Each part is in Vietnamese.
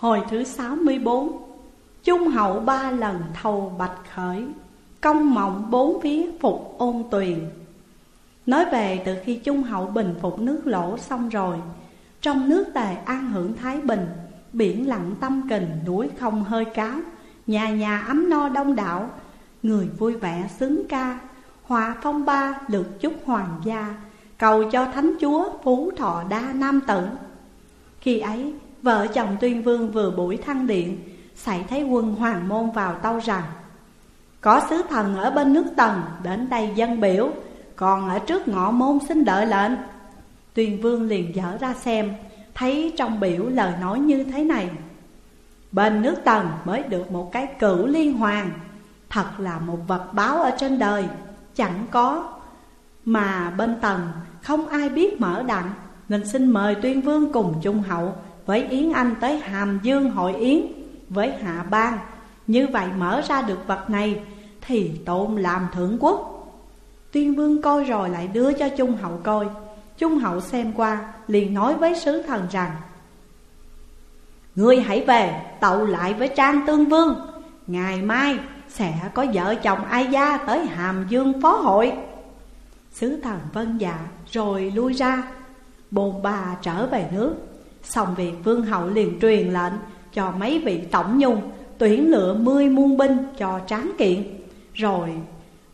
Hồi thứ 64 Trung hậu ba lần thầu bạch khởi Công mộng bốn phía phục ôn tuyền. Nói về từ khi Trung hậu bình phục nước lỗ xong rồi Trong nước tề an hưởng thái bình Biển lặng tâm kình, núi không hơi cáo Nhà nhà ấm no đông đảo Người vui vẻ xứng ca Hòa phong ba lượt chúc hoàng gia Cầu cho thánh chúa phú thọ đa nam tử. Khi ấy vợ chồng tuyên vương vừa buổi thăng điện Xảy thấy quân hoàng môn vào tâu rằng, Có sứ thần ở bên nước tần, đến đây dân biểu, Còn ở trước ngõ môn xin đợi lệnh. Tuyên vương liền dở ra xem, Thấy trong biểu lời nói như thế này, Bên nước tần mới được một cái cửu liên hoàng, Thật là một vật báo ở trên đời, Chẳng có, Mà bên tần không ai biết mở đặng, Nên xin mời tuyên vương cùng chung hậu với Yến Anh tới Hàm Dương hội Yến Với Hạ Bang. Như vậy mở ra được vật này Thì tôn làm thượng quốc. Tuyên vương coi rồi lại đưa cho trung hậu coi. Trung hậu xem qua, liền nói với sứ thần rằng, Ngươi hãy về, tậu lại với Trang Tương Vương. Ngày mai sẽ có vợ chồng ai gia tới Hàm Dương phó hội. Sứ thần vân dạ rồi lui ra. Bồn bà trở về nước. Xong việc vương hậu liền truyền lệnh cho mấy vị tổng nhung Tuyển lựa mươi muôn binh cho tráng kiện. Rồi,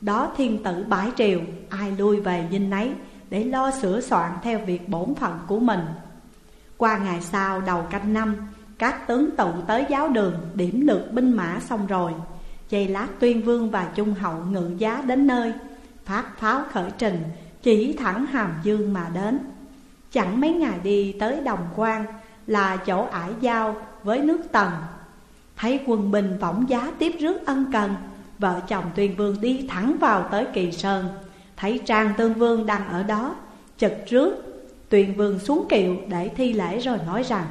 đó thiên tử bãi triều, Ai lui về dinh nấy Để lo sửa soạn theo việc bổn phận của mình. Qua ngày sau đầu canh năm, Các tướng tụ tới giáo đường Điểm lượt binh mã xong rồi, Chây lát tuyên vương và trung hậu ngự giá đến nơi, Phát pháo khởi trình Chỉ thẳng hàm dương mà đến. Chẳng mấy ngày đi tới đồng quan Là chỗ ải giao với nước tần. Thấy quân bình võng giá tiếp rước ân cần, Vợ chồng tuyên vương đi thẳng vào tới kỳ sơn. Thấy trang tương vương đang ở đó Chật rước Tuyền vương xuống kiệu để thi lễ rồi nói rằng,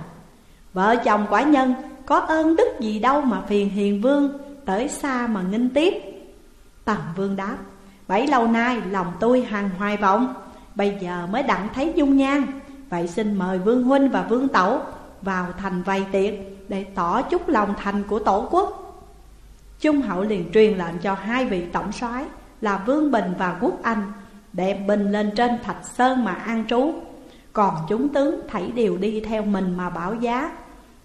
Vợ chồng quả nhân, có ơn đức gì đâu mà phiền hiền vương Tới xa mà nghinh tiếp. Tần vương đáp, Bấy lâu nay lòng tôi hằng hoài vọng Bây giờ mới đặng thấy dung nhan. Vậy xin mời vương huynh và vương tẩu Vào thành vầy tiệc Để tỏ chút lòng thành của tổ quốc. Trung hậu liền truyền lệnh cho hai vị tổng soái Là Vương Bình và Quốc Anh Đem bình lên trên thạch sơn mà an trú. Còn chúng tướng thảy đều đi theo mình mà bảo giá.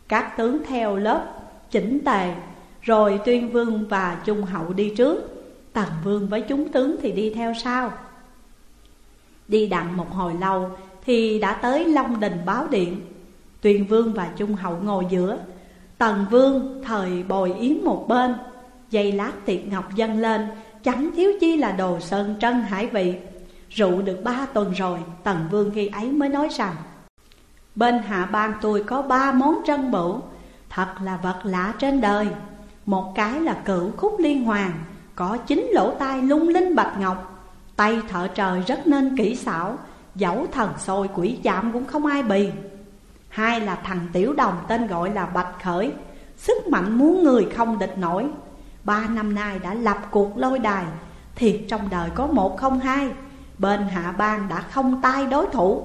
Các tướng theo lớp, chỉnh tề, Rồi tuyên vương và trung hậu đi trước. Tần vương với chúng tướng thì đi theo sau. Đi đặng một hồi lâu Thì đã tới Long Đình báo điện. Tuyền vương và Trung hậu ngồi giữa. Tần vương thời bồi yến một bên Dây lát tiệc ngọc dâng lên, Chẳng thiếu chi là đồ sơn trân hải vị. Rượu được ba tuần rồi, Tần vương khi ấy mới nói rằng, Bên hạ bang tôi có ba món trân bửu, Thật là vật lạ trên đời. Một cái là cửu khúc liên hoàng, có chín lỗ tai lung linh bạch ngọc Tay thợ trời rất nên kỹ xảo, Dẫu thần sôi quỷ chạm cũng không ai bì. Hai là thằng tiểu đồng tên gọi là Bạch Khởi, Sức mạnh muốn người không địch nổi. Ba năm nay đã lập cuộc lôi đài, Thiệt trong đời có một không hai, Bên hạ bang đã không tay đối thủ.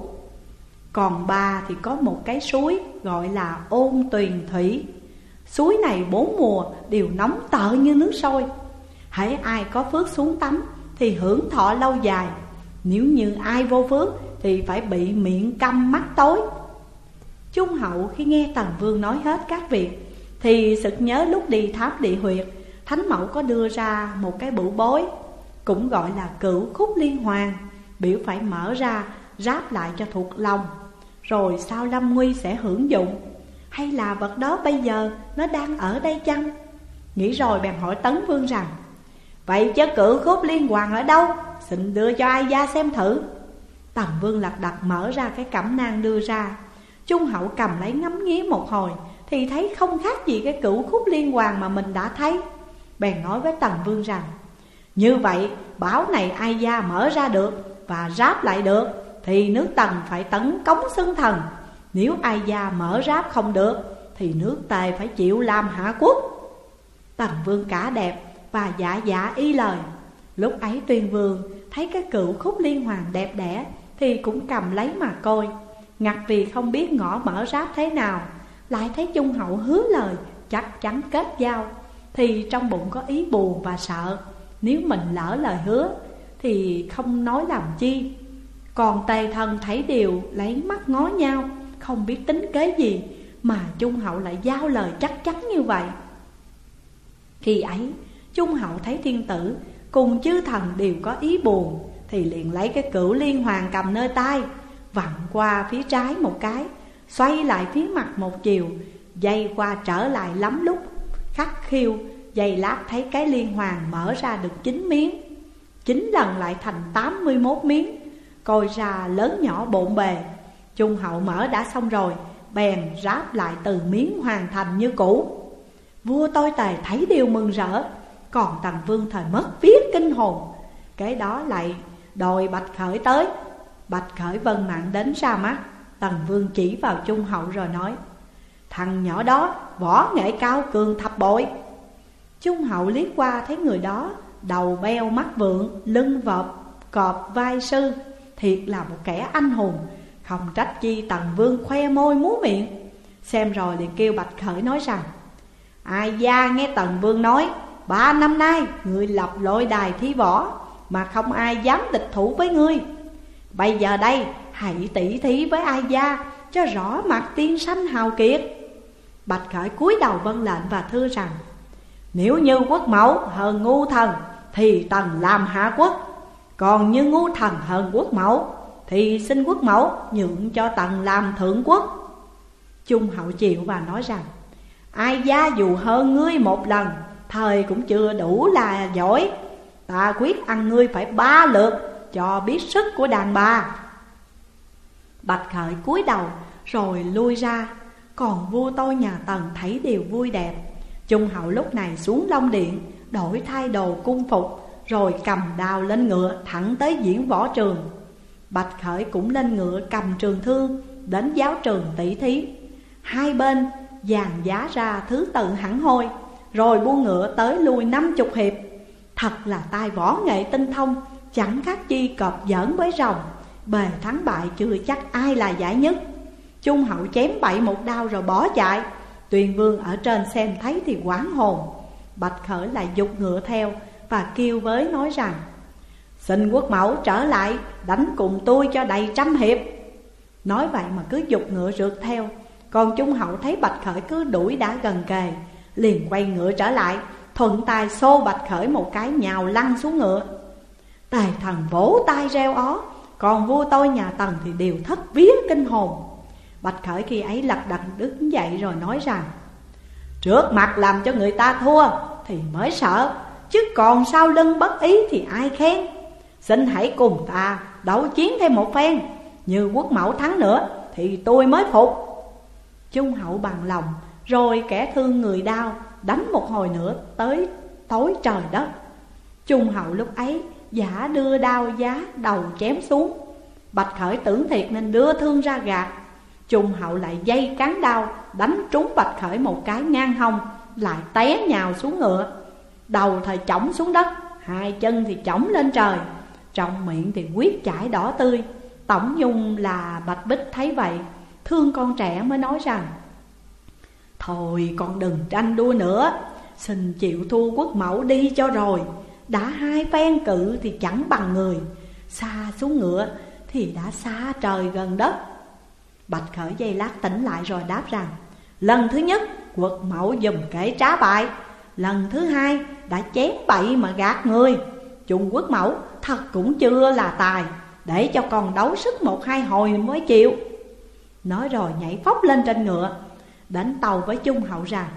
Còn ba thì có một cái suối gọi là ôn tuyền thủy. Suối này bốn mùa đều nóng tợ như nước sôi. Hãy ai có phước xuống tắm thì hưởng thọ lâu dài. Nếu như ai vô phước thì phải bị miệng câm mắt tối. Trung hậu khi nghe Tần Vương nói hết các việc, Thì sực nhớ lúc đi tháp địa huyệt, Thánh mẫu có đưa ra một cái bủ bối, Cũng gọi là cửu khúc liên hoàng Biểu phải mở ra, ráp lại cho thuộc lòng, Rồi sao Lâm Nguy sẽ hưởng dụng. Hay là vật đó bây giờ nó đang ở đây chăng? Nghĩ rồi bèn hỏi Tấn Vương rằng Vậy chứ cử khúc liên hoàng ở đâu? Xin đưa cho ai ra xem thử. Tần vương lật đặt mở ra cái cẩm nang đưa ra. Trung hậu cầm lấy ngắm nghía một hồi, Thì thấy không khác gì cái cửu khúc liên hoàng mà mình đã thấy. Bèn nói với tần vương rằng, Như vậy, bảo này ai gia mở ra được Và ráp lại được, Thì nước tần phải tấn cống xưng thần. Nếu ai gia mở ráp không được, Thì nước tề phải chịu làm hạ quốc. Tần vương cả đẹp và dạ dạ y lời. Lúc ấy tuyên vương thấy cái cựu khúc liên hoàng đẹp đẽ Thì cũng cầm lấy mà coi. Ngặt vì không biết ngõ mở ráp thế nào, Lại thấy Trung Hậu hứa lời chắc chắn kết giao, Thì trong bụng có ý buồn và sợ. Nếu mình lỡ lời hứa Thì không nói làm chi. Còn tề thần thấy điều lấy mắt ngó nhau, Không biết tính kế gì Mà Trung Hậu lại giao lời chắc chắn như vậy. Khi ấy Trung Hậu thấy thiên tử, Cùng chư thần đều có ý buồn, Thì liền lấy cái cửu liên hoàng cầm nơi tay, Vặn qua phía trái một cái, Xoay lại phía mặt một chiều, Dây qua trở lại lắm lúc. Khắc khiêu, Dây lát thấy cái liên hoàng mở ra được 9 miếng. 9 lần lại thành 81 miếng, Coi ra lớn nhỏ bộn bề. Trung hậu mở đã xong rồi, Bèn ráp lại từ miếng hoàn thành như cũ. Vua tôi tề thấy điều mừng rỡ còn tần vương thời mất viết kinh hồn. Cái đó lại đòi bạch khởi tới. Bạch khởi vân mạng đến ra mắt Tần vương chỉ vào trung hậu rồi nói Thằng nhỏ đó võ nghệ cao cường thập bội. Trung hậu liếc qua thấy người đó Đầu beo mắt vượng, lưng vợp, cọp vai sư Thiệt là một kẻ anh hùng. Không trách chi tần vương khoe môi múa miệng. Xem rồi liền kêu Bạch Khởi nói rằng Ai da nghe tần vương nói Ba năm nay, người lập lội đài thi võ, Mà không ai dám địch thủ với ngươi Bây giờ đây, hãy tỉ thí với ai gia Cho rõ mặt tiên sanh hào kiệt. Bạch Khởi cúi đầu vân lệnh và thưa rằng, Nếu như quốc mẫu hơn ngu thần, Thì tần làm hạ quốc. Còn như ngu thần hơn quốc mẫu, Thì xin quốc mẫu nhượng cho tần làm thượng quốc. Trung hậu chịu và nói rằng, Ai gia dù hơn ngươi một lần Thời cũng chưa đủ là giỏi. Ta quyết ăn ngươi phải ba lượt, Cho biết sức của đàn bà. Bạch khởi cúi đầu, rồi lui ra. Còn vua tôi nhà Tần thấy điều vui đẹp. Trung hậu lúc này xuống Long Điện, Đổi thay đồ cung phục, Rồi cầm đao lên ngựa thẳng tới diễn võ trường. Bạch khởi cũng lên ngựa cầm trường thương, Đến giáo trường tỷ thí. Hai bên dàn giá ra thứ tự hẳn hôi rồi buông ngựa tới lui năm chục hiệp. Thật là tai võ nghệ tinh thông, Chẳng khác chi cọp giỡn với rồng. Bề thắng bại chưa chắc ai là giải nhất. Trung hậu chém bậy một đao rồi bỏ chạy. Tuyền vương ở trên xem thấy thì quán hồn. Bạch khởi lại dục ngựa theo Và kêu với nói rằng, Xin quốc mẫu trở lại, đánh cùng tôi cho đầy trăm hiệp. Nói vậy mà cứ dục ngựa rượt theo. Còn Trung hậu thấy Bạch khởi cứ đuổi đã gần kề Liền quay ngựa trở lại, Thuận tay xô Bạch khởi một cái nhào lăn xuống ngựa. Tài thần vỗ tay reo ó, còn vua tôi nhà Tần thì đều thất vía kinh hồn. Bạch Khởi khi ấy lật đật đứng dậy rồi nói rằng, Trước mặt làm cho người ta thua thì mới sợ, Chứ còn sau lưng bất ý thì ai khen? Xin hãy cùng ta đấu chiến thêm một phen, Như quốc mẫu thắng nữa thì tôi mới phục. Trung hậu bằng lòng rồi kẻ thương người đau Đánh một hồi nữa tới tối trời đất Trung hậu lúc ấy, Giả đưa đao giá đầu chém xuống. Bạch khởi tưởng thiệt nên đưa thương ra gạt. Trung hậu lại dây cán đao, Đánh trúng bạch khởi một cái ngang hông, Lại té nhào xuống ngựa. Đầu thời chỏng xuống đất, Hai chân thì chỏng lên trời, Trong miệng thì quyết chảy đỏ tươi. Tổng dung là bạch bích thấy vậy, Thương con trẻ mới nói rằng Thôi, con đừng tranh đua nữa. Xin chịu thua quốc mẫu đi cho rồi. Đã hai phen cự thì chẳng bằng người. Xa xuống ngựa thì đã xa trời gần đất. Bạch khởi dây lát tỉnh lại rồi đáp rằng, Lần thứ nhất quật mẫu dùm kể trá bại. Lần thứ hai, đã chém bậy mà gạt người. Trung quốc mẫu thật cũng chưa là tài, Để cho con đấu sức một hai hồi mới chịu. Nói rồi nhảy phóc lên trên ngựa. Đánh tàu với Trung hậu rằng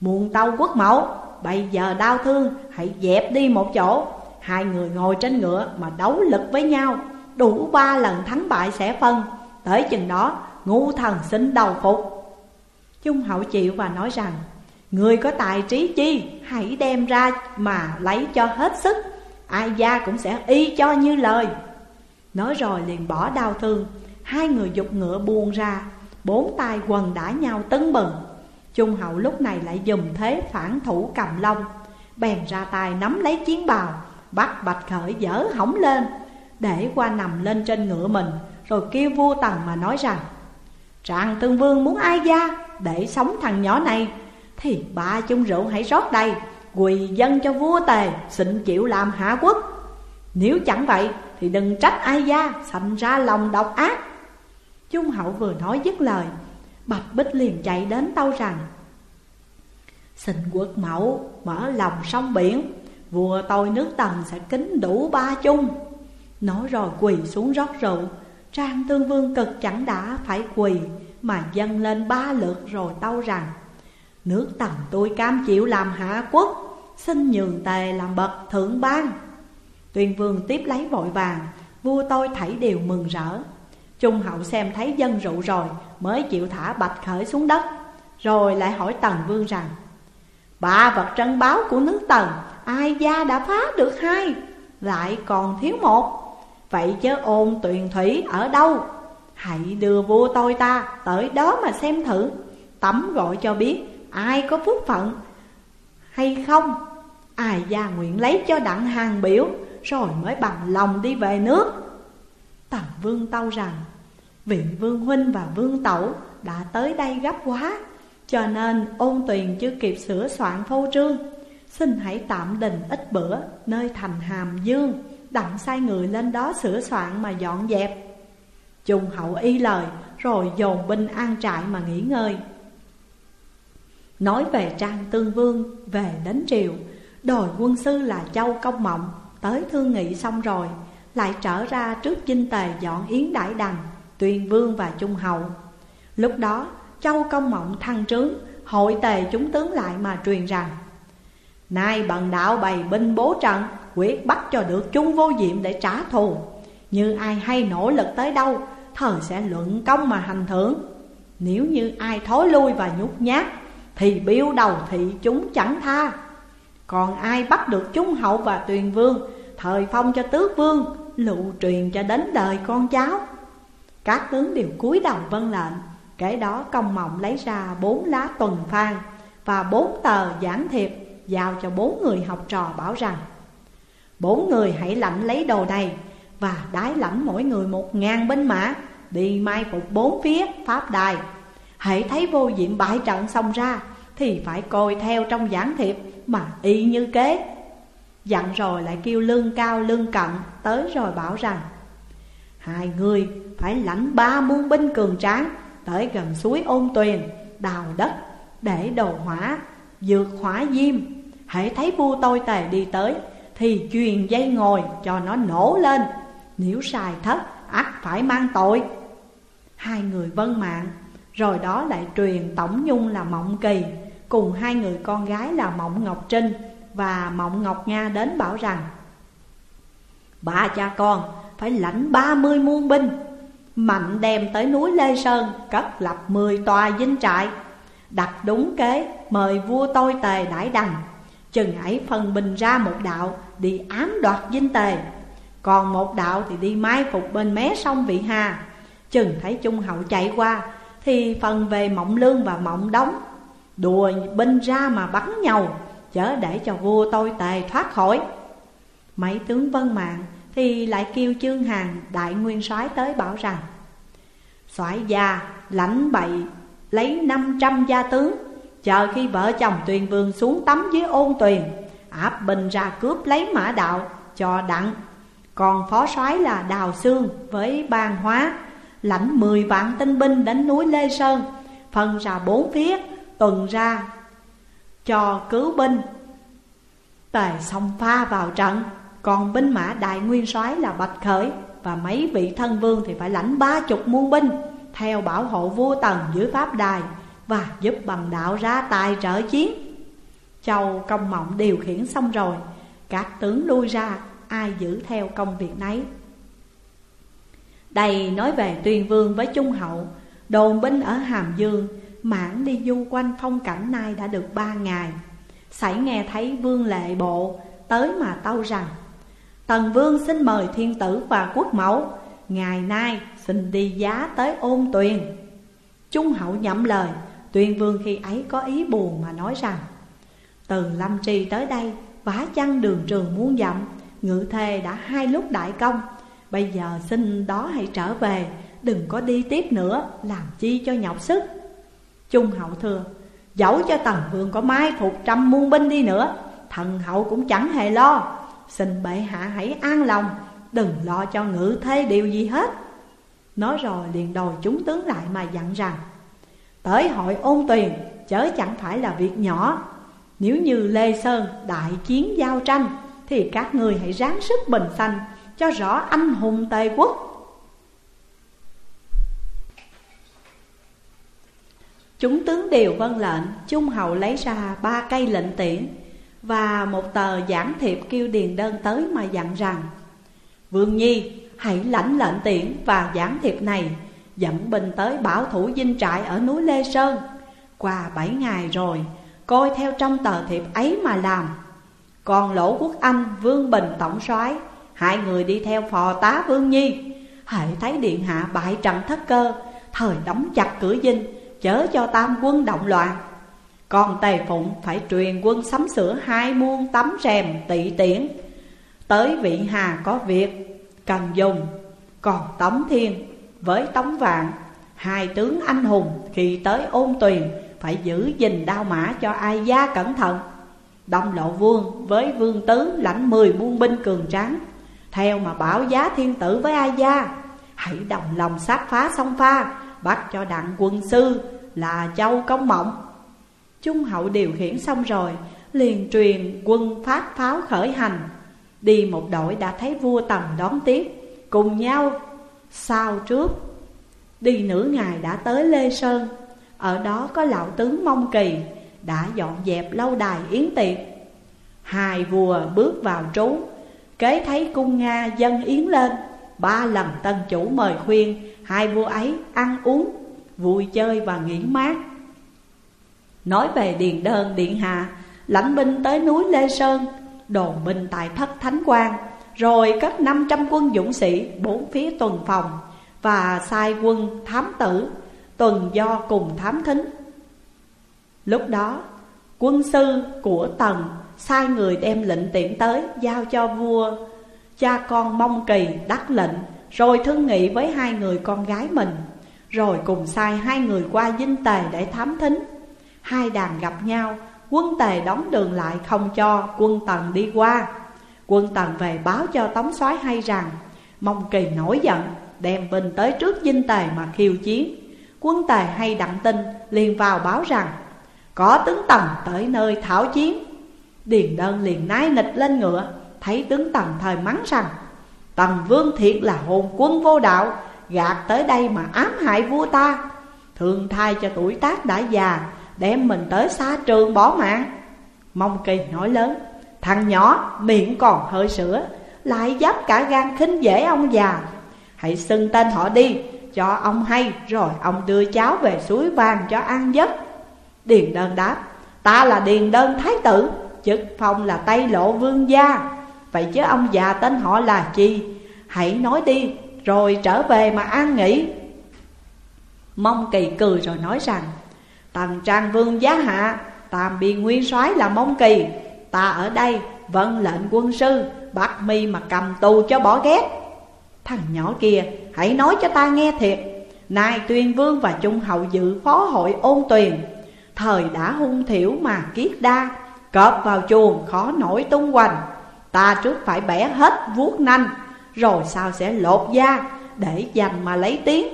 Muôn tàu quốc mẫu, Bây giờ đau thương, hãy dẹp đi một chỗ. Hai người ngồi trên ngựa mà đấu lực với nhau. Đủ ba lần thắng bại sẽ phân. Tới chừng đó, ngu thần xin đầu phục. Trung hậu chịu và nói rằng, Người có tài trí chi, hãy đem ra mà lấy cho hết sức. Ai gia cũng sẽ y cho như lời. Nói rồi liền bỏ đau thương. Hai người dục ngựa buông ra. Bốn tay quần đãi nhau tấn bừng. Trung hậu lúc này lại dùng thế phản thủ cầm long. Bèn ra tay nắm lấy chiến bào, Bắt bạch khởi dở hỏng lên, Để qua nằm lên trên ngựa mình, Rồi kêu vua tần mà nói rằng Trạng tương vương muốn ai ra để sống thằng nhỏ này? Thì ba chung rượu hãy rót đây, Quỳ dân cho vua tề, xin chịu làm hạ quốc. Nếu chẳng vậy thì đừng trách ai gia Sành ra lòng độc ác. Trung hậu vừa nói dứt lời, Bạch Bích liền chạy đến tâu rằng, Xin quốc mẫu mở lòng sông biển, Vua tôi nước tần sẽ kính đủ ba chung. Nói rồi quỳ xuống rót rượu, Trang tương vương cực chẳng đã phải quỳ Mà dâng lên ba lượt rồi tâu rằng, Nước tần tôi cam chịu làm hạ quốc, Xin nhường tề làm bậc thượng ban Tuyên vương tiếp lấy vội vàng, Vua tôi thảy đều mừng rỡ. Trung hậu xem thấy dân rượu rồi, Mới chịu thả bạch khởi xuống đất, Rồi lại hỏi tần vương rằng, Ba vật trân báo của nước tần, Ai gia đã phá được hai? Lại còn thiếu một. Vậy chớ ôn tuyền thủy ở đâu? Hãy đưa vua tôi ta tới đó mà xem thử. Tấm gọi cho biết ai có phước phận hay không. Ai gia nguyện lấy cho đặng hàng biểu, Rồi mới bằng lòng đi về nước. Tần vương tâu rằng, Vị vương huynh và vương tẩu đã tới đây gấp quá, Cho nên ôn tuyền chưa kịp sửa soạn phô trương. Xin hãy tạm đình ít bữa nơi thành hàm dương, Đặng sai người lên đó sửa soạn mà dọn dẹp. Trung hậu y lời, rồi dồn binh an trại mà nghỉ ngơi. Nói về Trang Tương Vương, về đến triều Đòi quân sư là Châu Công Mộng, Tới thương nghị xong rồi lại trở ra trước chinh tề dọn yến đại đằng Tuyên Vương và Trung Hậu Lúc đó, Châu Công Mộng thăng trướng, Hội tề chúng tướng lại mà truyền rằng, Nay bần đạo bày binh bố trận, Quyết bắt cho được chung vô diệm để trả thù. Như ai hay nỗ lực tới đâu Thời sẽ luận công mà hành thưởng. Nếu như ai thối lui và nhút nhát, Thì biêu đầu thị chúng chẳng tha. Còn ai bắt được Trung Hậu và Tuyền Vương, Thời phong cho tước vương lưu truyền cho đến đời con cháu. Các tướng đều cúi đầu vân lệnh. Kể đó công mộng lấy ra bốn lá tuần phan Và bốn tờ giảng thiệp Giao cho bốn người học trò bảo rằng, Bốn người hãy lãnh lấy đồ này Và đái lãnh mỗi người một ngàn binh mã, Đi mai phục bốn phía pháp đài. Hãy thấy vô diệm bại trận xong ra Thì phải coi theo trong giảng thiệp Mà y như kế. Dặn rồi lại kêu lương cao lương cận, Tới rồi bảo rằng, Hai người phải lãnh ba muôn binh cường tráng Tới gần suối ôn tuyền, Đào đất để đồ hỏa, Dược hỏa diêm. Hãy thấy vua tôi tề đi tới Thì truyền dây ngồi cho nó nổ lên. Nếu xài thất, ắt phải mang tội. Hai người vân mạng, Rồi đó lại truyền Tổng Nhung là Mộng Kỳ, Cùng hai người con gái là Mộng Ngọc Trinh và Mộng Ngọc Nga đến bảo rằng, Ba cha con, phải lãnh ba mươi muôn binh, Mạnh đem tới núi Lê Sơn Cất lập mười tòa dinh trại, Đặt đúng kế mời vua tôi tề đãi đằng. Chừng ấy phân bình ra một đạo đi ám đoạt dinh tề. Còn một đạo thì đi mai phục bên mé sông Vị Hà. Chừng thấy Trung Hậu chạy qua Thì phần về Mộng Lương và Mộng Đống Đùa binh ra mà bắn nhau. Chớ để cho vua tôi tề thoát khỏi. Mấy tướng vân mạng Thì lại kêu Chương Hàng đại nguyên soái tới bảo rằng, soái gia, lãnh bậy, lấy năm trăm gia tướng, Chờ khi vợ chồng tuyền vương xuống tắm dưới ôn tuyền, Áp binh ra cướp lấy mã đạo cho đặng. Còn phó soái là Đào xương với ban hóa, Lãnh mười vạn tinh binh đánh núi Lê Sơn, Phân ra bốn phía, tuần ra cho cứu binh. Tề song pha vào trận, Còn binh mã đại nguyên soái là Bạch Khởi Và mấy vị thân vương thì phải lãnh ba chục muôn binh, Theo bảo hộ vua Tần dưới pháp đài Và giúp bằng đạo ra tài trợ chiến. Châu công mộng điều khiển xong rồi, Các tướng lui ra, Ai giữ theo công việc nấy. Đây nói về tuyên vương với trung hậu, Đồn binh ở Hàm Dương Mãn đi du quanh phong cảnh nay đã được ba ngày. Sảy nghe thấy vương lệ bộ, Tới mà tâu rằng, Tần vương xin mời thiên tử và quốc mẫu, Ngày nay xin đi giá tới ôn tuyền. Trung hậu nhậm lời Tuyên vương khi ấy có ý buồn mà nói rằng, Từ Lâm Trì tới đây, Vá chăng đường trường muốn dặm, Ngự thề đã hai lúc đại công, Bây giờ xin đó hãy trở về, Đừng có đi tiếp nữa, Làm chi cho nhọc sức. Trung hậu thưa Dẫu cho tần vương có mai phục trăm muôn binh đi nữa, Thần hậu cũng chẳng hề lo. Xin bệ hạ hãy an lòng, Đừng lo cho ngự thế điều gì hết. Nói rồi liền đòi chúng tướng lại mà dặn rằng, Tới hội ôn tuyền, chớ chẳng phải là việc nhỏ. Nếu như Lê Sơn đại chiến giao tranh, Thì các người hãy ráng sức bình sanh, Cho rõ anh hùng tây quốc Chúng tướng đều vâng lệnh Trung hậu lấy ra ba cây lệnh tiễn Và một tờ giảng thiệp kêu điền đơn tới mà dặn rằng Vương Nhi hãy lãnh lệnh tiễn và giảng thiệp này Dẫn binh tới bảo thủ dinh trại ở núi Lê Sơn. Qua bảy ngày rồi Coi theo trong tờ thiệp ấy mà làm. Còn Lỗ Quốc Anh, Vương Bình tổng soái Hai người đi theo phò tá Vương Nhi. Hãy thấy điện hạ bại trận thất cơ Thời đóng chặt cửa dinh Chớ cho tam quân động loạn. Còn Tề Phụng phải truyền quân sắm sửa hai muôn tấm rèm tị tiễn. Tới vị hà có việc cần dùng, Còn Tống Thiên với Tống Vạn, Hai tướng anh hùng khi tới ôn tuyền Phải giữ gìn đao mã cho ai gia cẩn thận. Đông lộ vương với vương tứ lãnh mười muôn binh cường tráng, Theo mà bảo giá thiên tử với ai gia, Hãy đồng lòng sát phá song pha, Bắt cho đặng quân sư là châu công mộng. Trung hậu điều khiển xong rồi, Liền truyền quân phát pháo khởi hành. Đi một đội đã thấy vua tầm đón tiếp, Cùng nhau sao trước. Đi nửa ngày đã tới Lê Sơn, Ở đó có lão tướng Mông Kỳ Đã dọn dẹp lâu đài yến tiệc. Hai vua bước vào trú, Kế thấy cung Nga dân yến lên, Ba lần tân chủ mời khuyên, Hai vua ấy ăn uống. Vui chơi và nghỉ mát. Nói về điền đơn điện hạ, Lãnh binh tới núi Lê Sơn Đồn binh tại thất thánh quan, Rồi cất 500 quân dũng sĩ, Bốn phía tuần phòng, Và sai quân thám tử, Tuần do cùng thám thính. Lúc đó, Quân sư của Tần Sai người đem lệnh tiện tới Giao cho vua, Cha con mong kỳ đắc lệnh, Rồi thương nghị với hai người con gái mình. Rồi cùng sai hai người qua dinh tề để thám thính. Hai đàn gặp nhau, Quân tề đóng đường lại không cho quân tần đi qua. Quân tần về báo cho tống soái hay rằng Mông kỳ nổi giận, Đem binh tới trước dinh tề mà khiêu chiến. Quân tề hay đặng tin, liền vào báo rằng, Có tướng tần tới nơi thảo chiến. Điền đơn liền nái nịch lên ngựa, Thấy tướng tần thời mắng rằng, Tần vương thiệt là hồn quân vô đạo Gạt tới đây mà ám hại vua ta. Thường thay cho tuổi tác đã già, Đem mình tới xa trường bỏ mạng. Mong kỳ nói lớn, Thằng nhỏ, miệng còn hơi sữa, Lại dám cả gan khinh dễ ông già. Hãy xưng tên họ đi, Cho ông hay, Rồi ông đưa cháu về suối vàng cho ăn giấc. Điền đơn đáp, Ta là điền đơn thái tử, Chức phong là Tây Lộ Vương gia. Vậy chứ ông già tên họ là chi? Hãy nói đi rồi trở về mà an nghỉ. Mông kỳ cười rồi nói rằng, Tần trang vương giá hạ tạm biên nguyên soái là mông kỳ. Ta ở đây vâng lệnh quân sư, Bắt mi mà cầm tù cho bỏ ghét. Thằng nhỏ kia, hãy nói cho ta nghe thiệt. Nay tuyên vương và trung hậu dự phó hội ôn tuyền. Thời đã hung thiểu mà kiết đa, Cọp vào chuồng khó nổi tung hoành. Ta trước phải bẻ hết vuốt nanh rồi sao sẽ lột da Để dành mà lấy tiếng?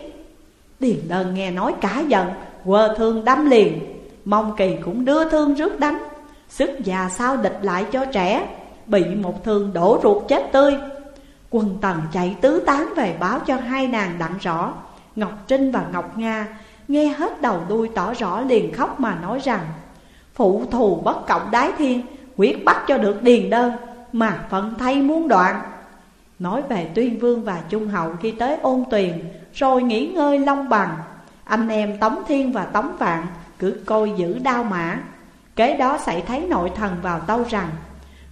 Điền đơn nghe nói cả giận, Quơ thương đâm liền. Mong kỳ cũng đưa thương rước đánh. Sức già sao địch lại cho trẻ, Bị một thương đổ ruột chết tươi. Quân tần chạy tứ tán về báo cho hai nàng đặng rõ. Ngọc Trinh và Ngọc Nga Nghe hết đầu đuôi tỏ rõ liền khóc mà nói rằng, Phụ thù bất cộng đái thiên, Quyết bắt cho được điền đơn, Mà phận thay muốn đoạn. Nói về tuyên vương và trung hậu khi tới ôn tuyền, Rồi nghỉ ngơi long bằng. Anh em Tống Thiên và Tống Vạn cứ coi giữ đao mã. Kế đó xảy thấy nội thần vào tâu rằng,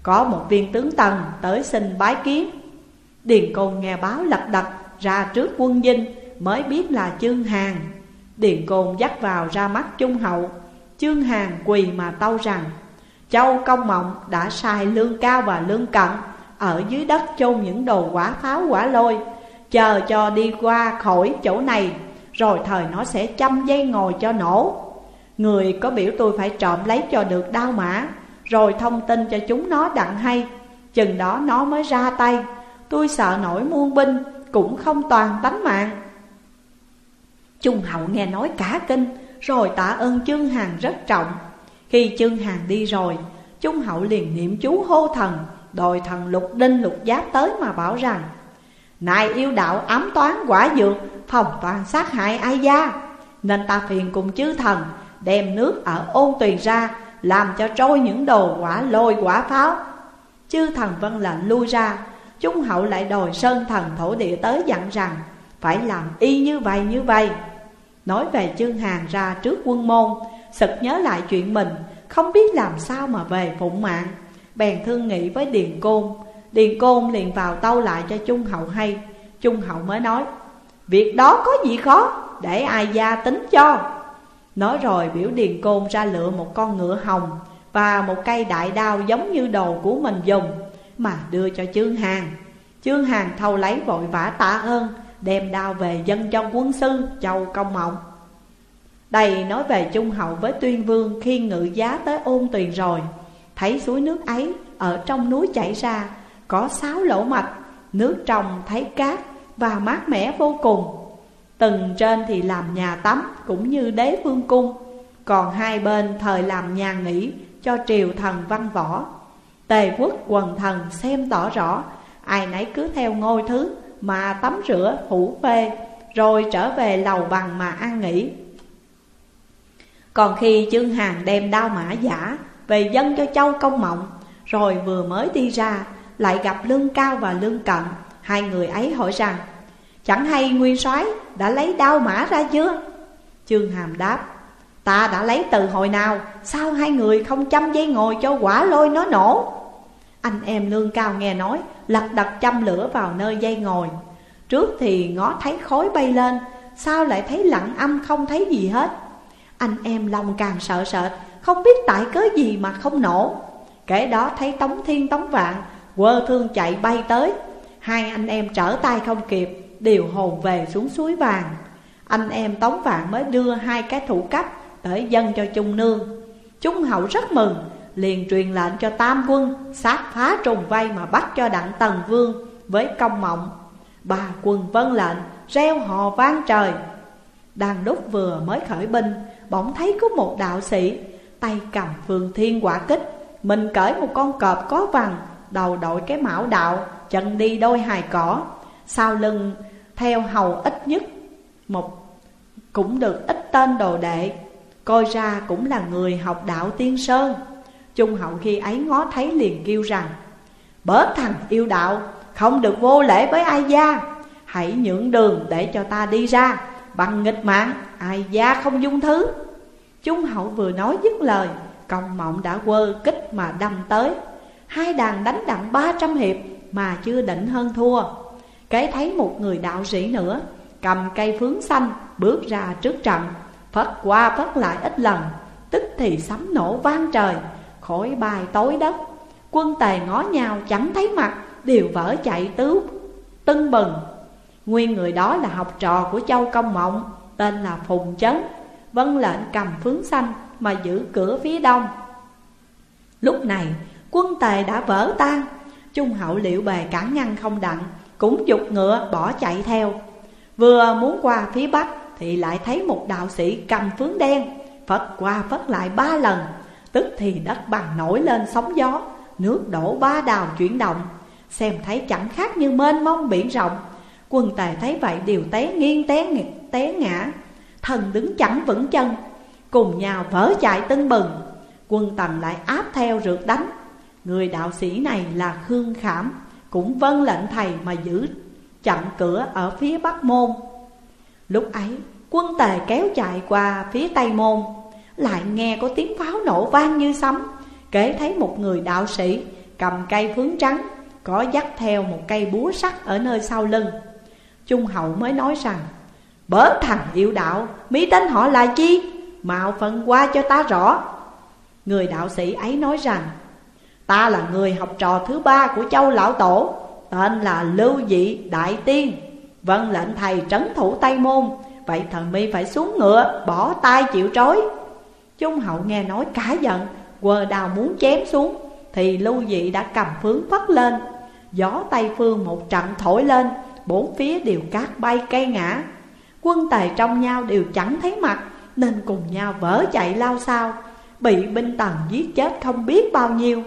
Có một viên tướng tần tới xin bái kiến. Điền Côn nghe báo lập đập ra trước quân dinh, Mới biết là Chương Hàng Điền Côn dắt vào ra mắt Trung Hậu. Chương Hàng quỳ mà tâu rằng, Châu Công Mộng đã sai lương cao và lương cận ở dưới đất chôn những đồ quả pháo quả lôi, Chờ cho đi qua khỏi chỗ này, rồi thời nó sẽ chăm dây ngồi cho nổ. Người có biểu tôi phải trộm lấy cho được đao mã, Rồi thông tin cho chúng nó đặng hay. Chừng đó nó mới ra tay. Tôi sợ nổi muôn binh, Cũng không toàn tánh mạng. Trung hậu nghe nói cả kinh, Rồi tạ ơn chương hàng rất trọng. Khi chương hàng đi rồi Trung hậu liền niệm chú hô thần Đòi thần lục đinh lục giáp tới mà bảo rằng, Này yêu đạo ám toán quả dược, Phòng toàn sát hại ai gia, Nên ta phiền cùng chư thần Đem nước ở ôn tuyền ra, Làm cho trôi những đồ quả lôi quả pháo. Chư thần vân lệnh lui ra. Trung hậu lại đòi sơn thần thổ địa tới dặn rằng, Phải làm y như vậy như vậy. Nói về chương hàng ra trước quân môn, Sực nhớ lại chuyện mình, Không biết làm sao mà về phụng mạng. Bèn thương nghị với Điền Côn. Điền Côn liền vào tâu lại cho Trung Hậu hay. Trung Hậu mới nói, Việc đó có gì khó? Để ai gia tính cho? Nói rồi biểu Điền Côn ra lựa một con ngựa hồng Và một cây đại đao giống như đồ của mình dùng, Mà đưa cho Trương Hàng. Trương Hàng thâu lấy vội vã tạ ơn, Đem đao về dân cho quân sư Châu Công Mộng. Đây nói về Trung Hậu với Tuyên Vương Khi ngự giá tới ôn tuyền rồi. Thấy suối nước ấy ở trong núi chảy ra, Có sáu lỗ mạch, Nước trong thấy cát và mát mẻ vô cùng. Tầng trên thì làm nhà tắm cũng như đế vương cung, Còn hai bên thời làm nhà nghỉ cho triều thần văn võ. Tề quốc quần thần xem tỏ rõ, Ai nấy cứ theo ngôi thứ mà tắm rửa phủ phê, Rồi trở về lầu bằng mà ăn nghỉ. Còn khi chương hàng đem đao mã giả về dân cho châu công mộng, Rồi vừa mới đi ra, lại gặp lương cao và lương cận, Hai người ấy hỏi rằng, Chẳng hay nguyên soái đã lấy đao mã ra chưa? Trương Hàm đáp, Ta đã lấy từ hồi nào, Sao hai người không chăm dây ngồi cho quả lôi nó nổ? Anh em lương cao nghe nói, Lật đặt châm lửa vào nơi dây ngồi. Trước thì ngó thấy khói bay lên Sao lại thấy lặng âm không thấy gì hết. Anh em lòng càng sợ sệt không biết tại cớ gì mà không nổ. Kể đó thấy Tống Thiên, Tống Vạn, Quơ thương chạy bay tới. Hai anh em trở tay không kịp, Điều hồn về xuống suối vàng. Anh em Tống Vạn mới đưa hai cái thủ cấp Tới dân cho Trung Nương. Trung Hậu rất mừng, Liền truyền lệnh cho tam quân Sát phá trùng vây mà bắt cho đặng Tần Vương Với công mộng. Bà quân vân lệnh, Reo hò vang trời. Đang đúc vừa mới khởi binh, Bỗng thấy có một đạo sĩ Tay cầm phương thiên quả kích. Mình cởi một con cọp có vằn, Đầu đội cái mão đạo, Chân đi đôi hài cỏ. Sau lưng, theo hầu ít nhất Một, cũng được ít tên đồ đệ. Coi ra cũng là người học đạo tiên sơn. Trung hậu khi ấy ngó thấy liền kêu rằng, Bớt thằng yêu đạo, Không được vô lễ với ai gia. Hãy nhượng đường để cho ta đi ra, Bằng nghịch mạng, Ai gia không dung thứ. Trung hậu vừa nói dứt lời Công mộng đã quơ kích mà đâm tới. Hai đàn đánh đặng ba trăm hiệp Mà chưa định hơn thua. Kế thấy một người đạo sĩ nữa, Cầm cây phướng xanh bước ra trước trận Phất qua phất lại ít lần, Tức thì sấm nổ vang trời Khỏi bài tối đất. Quân tề ngó nhau chẳng thấy mặt, Đều vỡ chạy tứ tưng bừng. Nguyên người đó là học trò của Châu Công Mộng, Tên là Phùng Chấn. Vân lệnh cầm phướng xanh mà giữ cửa phía đông. Lúc này quân tề đã vỡ tan. Trung hậu liệu bề cản ngăn không đặng Cũng dục ngựa bỏ chạy theo. Vừa muốn qua phía bắc Thì lại thấy một đạo sĩ cầm phướng đen Phất qua phất lại ba lần. Tức thì đất bằng nổi lên sóng gió Nước đổ ba đào chuyển động. Xem thấy chẳng khác như mênh mông biển rộng. Quân tề thấy vậy đều té nghiêng té, té ngã. Thần đứng chẳng vững chân, Cùng nhau vỡ chạy tưng bừng. Quân tần lại áp theo rượt đánh. Người đạo sĩ này là Khương Khảm, Cũng vâng lệnh thầy mà giữ chặn cửa ở phía bắc môn. Lúc ấy, quân tề kéo chạy qua phía tây môn. Lại nghe có tiếng pháo nổ vang như sấm, Kể thấy một người đạo sĩ cầm cây phướng trắng, Có dắt theo một cây búa sắt ở nơi sau lưng. Trung hậu mới nói rằng Bớ thằng yêu đạo, mỹ tên họ là chi? Mạo phân qua cho ta rõ. Người đạo sĩ ấy nói rằng Ta là người học trò thứ ba của châu lão tổ Tên là Lưu Dị Đại Tiên. Vâng lệnh thầy trấn thủ Tây Môn Vậy thần mi phải xuống ngựa Bỏ tay chịu trói. Trung hậu nghe nói cả giận Quờ đào muốn chém xuống Thì lưu dị đã cầm phướng phất lên. Gió Tây Phương một trận thổi lên Bốn phía đều cát bay cây ngã. Quân tài trong nhau đều chẳng thấy mặt, Nên cùng nhau vỡ chạy lao sao. Bị binh tần giết chết không biết bao nhiêu.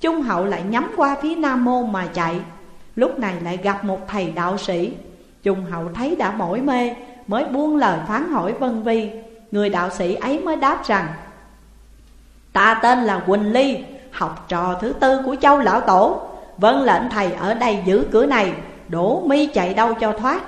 Trung hậu lại nhắm qua phía Nam Môn mà chạy. Lúc này lại gặp một thầy đạo sĩ. Trung hậu thấy đã mỏi mê, Mới buông lời phán hỏi Vân Vi. Người đạo sĩ ấy mới đáp rằng, Ta tên là Quỳnh Ly, Học trò thứ tư của châu lão tổ. Vâng lệnh thầy ở đây giữ cửa này, Đổ mi chạy đâu cho thoát.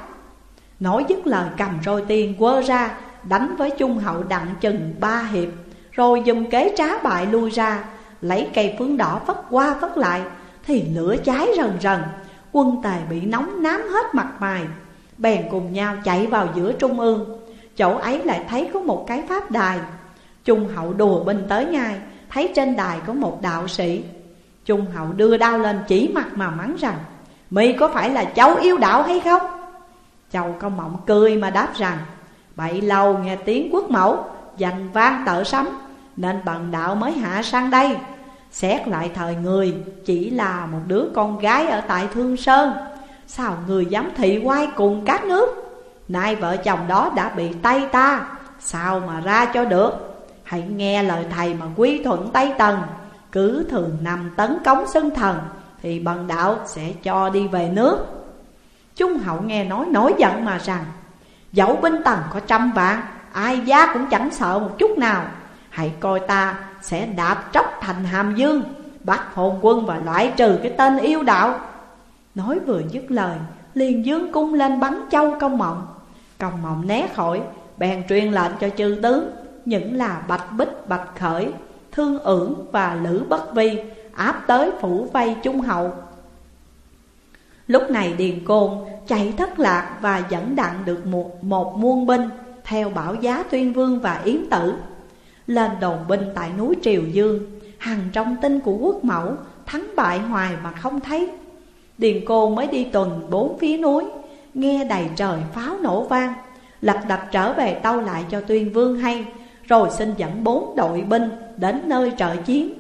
Nói dứt lời cầm roi tiền quơ ra, Đánh với trung hậu đặng chừng ba hiệp, Rồi dùng kế trá bại lui ra. Lấy cây phướng đỏ vất qua vất lại, Thì lửa cháy rần rần, Quân tề bị nóng nám hết mặt mày. Bèn cùng nhau chạy vào giữa trung ương. Chỗ ấy lại thấy có một cái pháp đài. Trung hậu đùa binh tới ngay, Thấy trên đài có một đạo sĩ. Trung hậu đưa đao lên chỉ mặt mà mắng rằng Mi có phải là cháu yêu đạo hay không? Châu công mộng cười mà đáp rằng Bậy lâu nghe tiếng quốc mẫu Dành vang tợ sấm, Nên bằng đạo mới hạ sang đây. Xét lại thời người, Chỉ là một đứa con gái ở tại Thương Sơn. Sao người dám thị quay cùng các nước? Nay vợ chồng đó đã bị tay ta, Sao mà ra cho được? Hãy nghe lời thầy mà quy thuận Tây Tần. Cứ thường nằm tấn cống xưng thần, Thì bằng đạo sẽ cho đi về nước. Trung hậu nghe nói, nổi giận mà rằng, Dẫu binh tần có trăm vạn, Ai giá cũng chẳng sợ một chút nào. Hãy coi ta sẽ đạp tróc thành hàm dương, Bắt hồn quân và loại trừ cái tên yêu đạo. Nói vừa dứt lời, Liền dương cung lên bắn châu công mộng. Công mộng né khỏi, Bèn truyền lệnh cho chư tướng, Những là bạch bích, bạch khởi, Thương ưởng và lữ bất vi, Áp tới phủ vây trung hậu. Lúc này Điền Côn chạy thất lạc và dẫn đặng được một, một muôn binh Theo bảo giá tuyên vương và yến tử. Lên đồn binh tại núi Triều Dương Hằng trong tin của quốc mẫu Thắng bại hoài mà không thấy. Điền Côn mới đi tuần bốn phía núi Nghe đầy trời pháo nổ vang lập đập trở về tâu lại cho tuyên vương hay Rồi xin dẫn bốn đội binh đến nơi trợ chiến.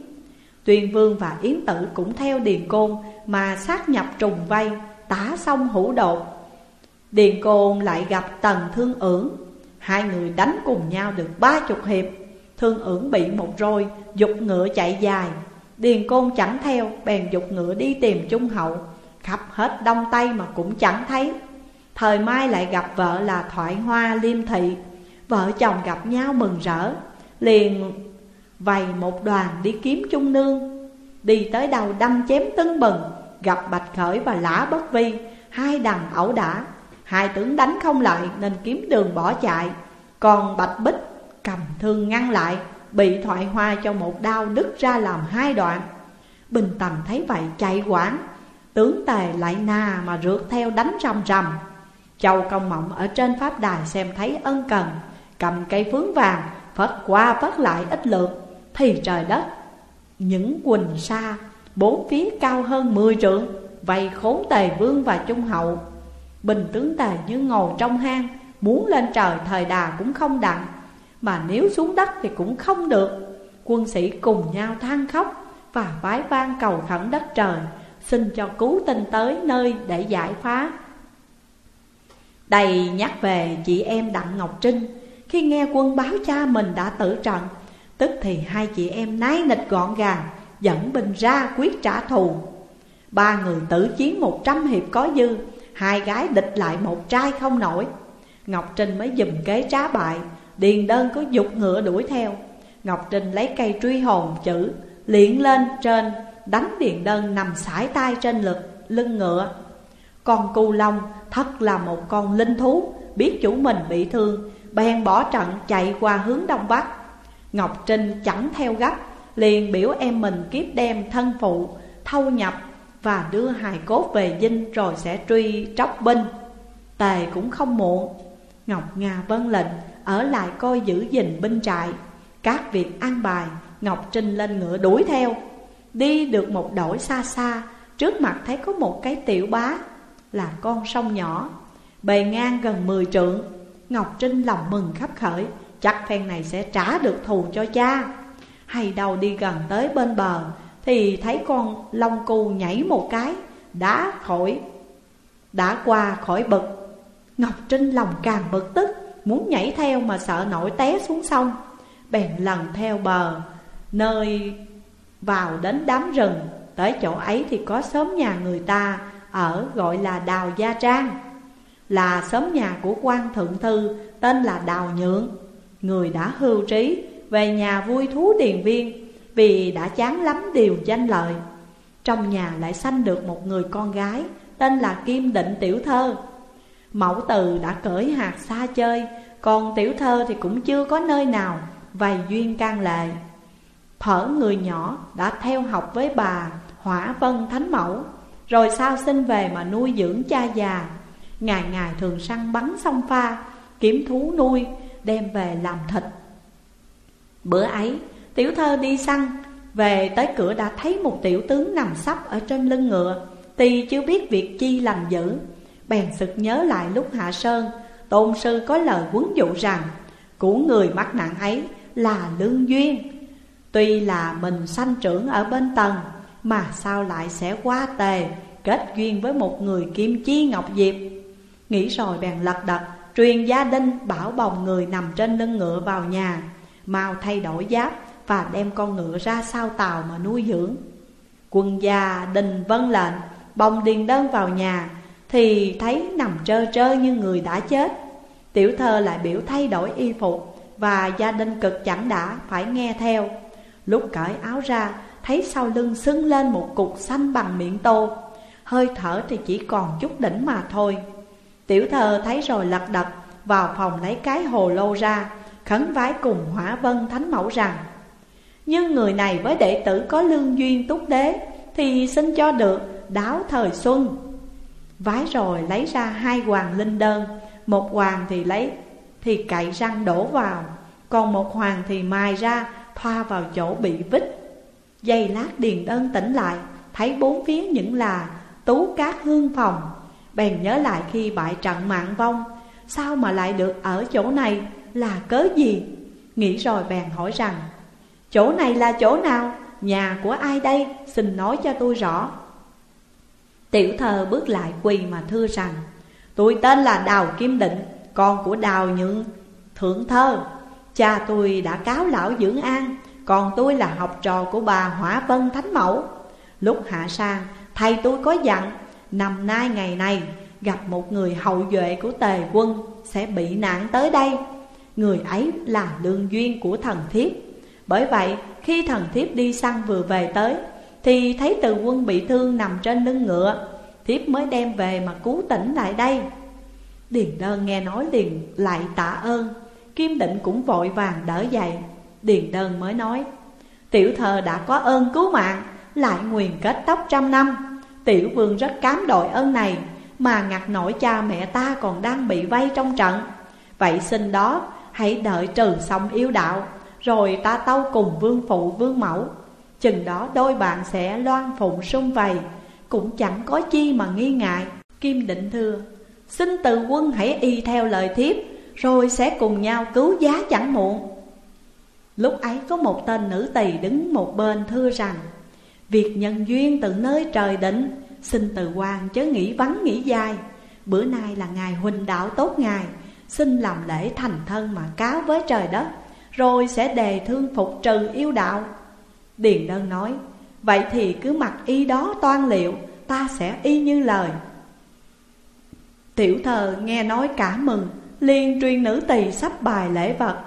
Tuyên vương và Yến Tử cũng theo Điền Côn mà sát nhập trùng vây Tả xong hữu đột Điền Côn lại gặp Tần Thương ưởng. Hai người đánh cùng nhau được ba chục hiệp. Thương ưởng bị một roi, Dục ngựa chạy dài. Điền Côn chẳng theo, Bèn dục ngựa đi tìm Trung Hậu. Khắp hết đông tây mà cũng chẳng thấy. Thời mai lại gặp vợ là Thoại Hoa Liêm Thị. Vợ chồng gặp nhau mừng rỡ. Liền vầy một đoàn đi kiếm Trung Nương. Đi tới đầu đâm chém tưng bừng Gặp Bạch Khởi và Lã Bất Vi, Hai đằng ẩu đả. Hai tướng đánh không lại nên kiếm đường bỏ chạy. Còn Bạch Bích cầm thương ngăn lại, Bị thoại hoa cho một đao đứt ra làm hai đoạn. Bình Tần thấy vậy chạy quảng Tướng tề lại na mà rượt theo đánh rầm rầm. Châu Công Mộng ở trên pháp đài xem thấy ân cần, Cầm cây phướng vàng, phất qua phất lại ít lượt Thì trời đất những quỳnh sa, Bốn phía cao hơn mười trượng Vây khốn tề vương và trung hậu. Bình tướng tề như ngồi trong hang, Muốn lên trời thời đà cũng không đặng. Mà nếu xuống đất thì cũng không được. Quân sĩ cùng nhau than khóc Và bái vang cầu khẩn đất trời, Xin cho cứu tinh tới nơi để giải phá. Đầy nhắc về chị em Đặng Ngọc Trinh, Khi nghe quân báo cha mình đã tử trận Tức thì hai chị em nái nịch gọn gàng, Dẫn binh ra quyết trả thù. Ba người tử chiến một trăm hiệp có dư, Hai gái địch lại một trai không nổi. Ngọc Trinh mới dùm kế trá bại, Điền đơn có dục ngựa đuổi theo. Ngọc Trinh lấy cây truy hồn chữ Liện lên trên, Đánh Điền đơn nằm sải tay trên lực, lưng ngựa. Con cu long thật là một con linh thú, Biết chủ mình bị thương, Bèn bỏ trận chạy qua hướng đông bắc. Ngọc Trinh chẳng theo gấp, Liền biểu em mình kiếp đem thân phụ, Thâu nhập và đưa hài cốt về dinh Rồi sẽ truy tróc binh. Tề cũng không muộn, Ngọc Nga vân lệnh, Ở lại coi giữ gìn binh trại. Các việc an bài, Ngọc Trinh lên ngựa đuổi theo. Đi được một đổi xa xa, Trước mặt thấy có một cái tiểu bá, Là con sông nhỏ, Bề ngang gần 10 trượng. Ngọc Trinh lòng mừng khắp khởi Chắc phen này sẽ trả được thù cho cha. Hay đầu đi gần tới bên bờ, Thì thấy con long cu nhảy một cái Đã khỏi Đã qua khỏi bực. Ngọc Trinh lòng càng bực tức, Muốn nhảy theo mà sợ nổi té xuống sông. Bèn lần theo bờ, Nơi vào đến đám rừng. Tới chỗ ấy thì có xóm nhà người ta, Ở gọi là Đào Gia Trang. Là xóm nhà của quan thượng thư, Tên là Đào Nhượng. Người đã hưu trí, Về nhà vui thú điền viên, Vì đã chán lắm điều danh lợi. Trong nhà lại sanh được một người con gái, Tên là Kim Định Tiểu Thơ. Mẫu từ đã cởi hạt xa chơi, Còn tiểu thơ thì cũng chưa có nơi nào Vầy duyên can lệ. Phở người nhỏ đã theo học với bà Hỏa Vân Thánh Mẫu, Rồi sao sinh về mà nuôi dưỡng cha già. Ngày ngày thường săn bắn sông pha, Kiếm thú nuôi đem về làm thịt. Bữa ấy, tiểu thơ đi săn, Về tới cửa đã thấy một tiểu tướng nằm sắp ở trên lưng ngựa, Tuy chưa biết việc chi làm dữ. Bèn sực nhớ lại lúc hạ sơn, Tôn sư có lời quấn dụ rằng, Của người mắc nạn ấy là lương duyên. Tuy là mình sanh trưởng ở bên tầng Mà sao lại sẽ qua tề, Kết duyên với một người kim chi ngọc diệp? Nghĩ rồi bèn lật đật Truyền gia đình bảo bồng người nằm trên lưng ngựa vào nhà, Mau thay đổi giáp và đem con ngựa ra sau tàu mà nuôi dưỡng. Quân gia đình vân lệnh, Bồng điền đơn vào nhà, Thì thấy nằm trơ trơ như người đã chết. Tiểu thơ lại biểu thay đổi y phục Và gia đình cực chẳng đã, phải nghe theo. Lúc cởi áo ra, Thấy sau lưng sưng lên một cục xanh bằng miệng tô. Hơi thở thì chỉ còn chút đỉnh mà thôi. Tiểu thơ thấy rồi lật đật, Vào phòng lấy cái hồ lô ra, Khấn vái cùng hỏa vân thánh mẫu rằng Nhưng người này với đệ tử có lương duyên túc đế, Thì xin cho được đáo thời xuân. Vái rồi lấy ra hai hoàng linh đơn, Một hoàng thì lấy, thì cậy răng đổ vào, Còn một hoàng thì mài ra, thoa vào chỗ bị vít. Giây lát điền đơn tỉnh lại, Thấy bốn phía những là tú cát hương phòng Bèn nhớ lại khi bại trận mạng vong. Sao mà lại được ở chỗ này? Là cớ gì? Nghĩ rồi bèn hỏi rằng, Chỗ này là chỗ nào? Nhà của ai đây? Xin nói cho tôi rõ. Tiểu thơ bước lại quỳ mà thưa rằng, Tôi tên là Đào Kim Định, Con của Đào Nhượng, Thượng Thơ. Cha tôi đã cáo lão dưỡng an, Còn tôi là học trò của bà Hỏa Vân Thánh Mẫu. Lúc hạ sang, Thầy tôi có dặn Năm nay ngày này, Gặp một người hậu duệ của tề quân Sẽ bị nạn tới đây. Người ấy là lương duyên của thần thiếp. Bởi vậy, khi thần thiếp đi săn vừa về tới, Thì thấy từ quân bị thương nằm trên lưng ngựa. Thiếp mới đem về mà cứu tỉnh lại đây. Điền đơn nghe nói liền lại tạ ơn. Kim định cũng vội vàng đỡ dậy. Điền đơn mới nói, Tiểu Thờ đã có ơn cứu mạng, Lại nguyền kết tóc trăm năm. Tiểu vương rất cám đội ơn này, Mà ngặt nổi cha mẹ ta còn đang bị vây trong trận. Vậy xin đó, hãy đợi trừ xong yêu đạo, Rồi ta tâu cùng vương phụ vương mẫu. Chừng đó đôi bạn sẽ loan phụng sung vầy, Cũng chẳng có chi mà nghi ngại. Kim định thưa, Xin từ quân hãy y theo lời thiếp, Rồi sẽ cùng nhau cứu giá chẳng muộn. Lúc ấy có một tên nữ tỳ đứng một bên thưa rằng Việc nhân duyên từ nơi trời định, Xin từ quan chớ nghĩ vắng nghĩ dài. Bữa nay là ngày huỳnh đạo tốt ngài Xin làm lễ thành thân mà cáo với trời đất, Rồi sẽ đề thương phục trừ yêu đạo. Điền đơn nói, Vậy thì cứ mặc y đó toan liệu, Ta sẽ y như lời. Tiểu thờ nghe nói cả mừng, liền truyền nữ tỳ sắp bài lễ vật.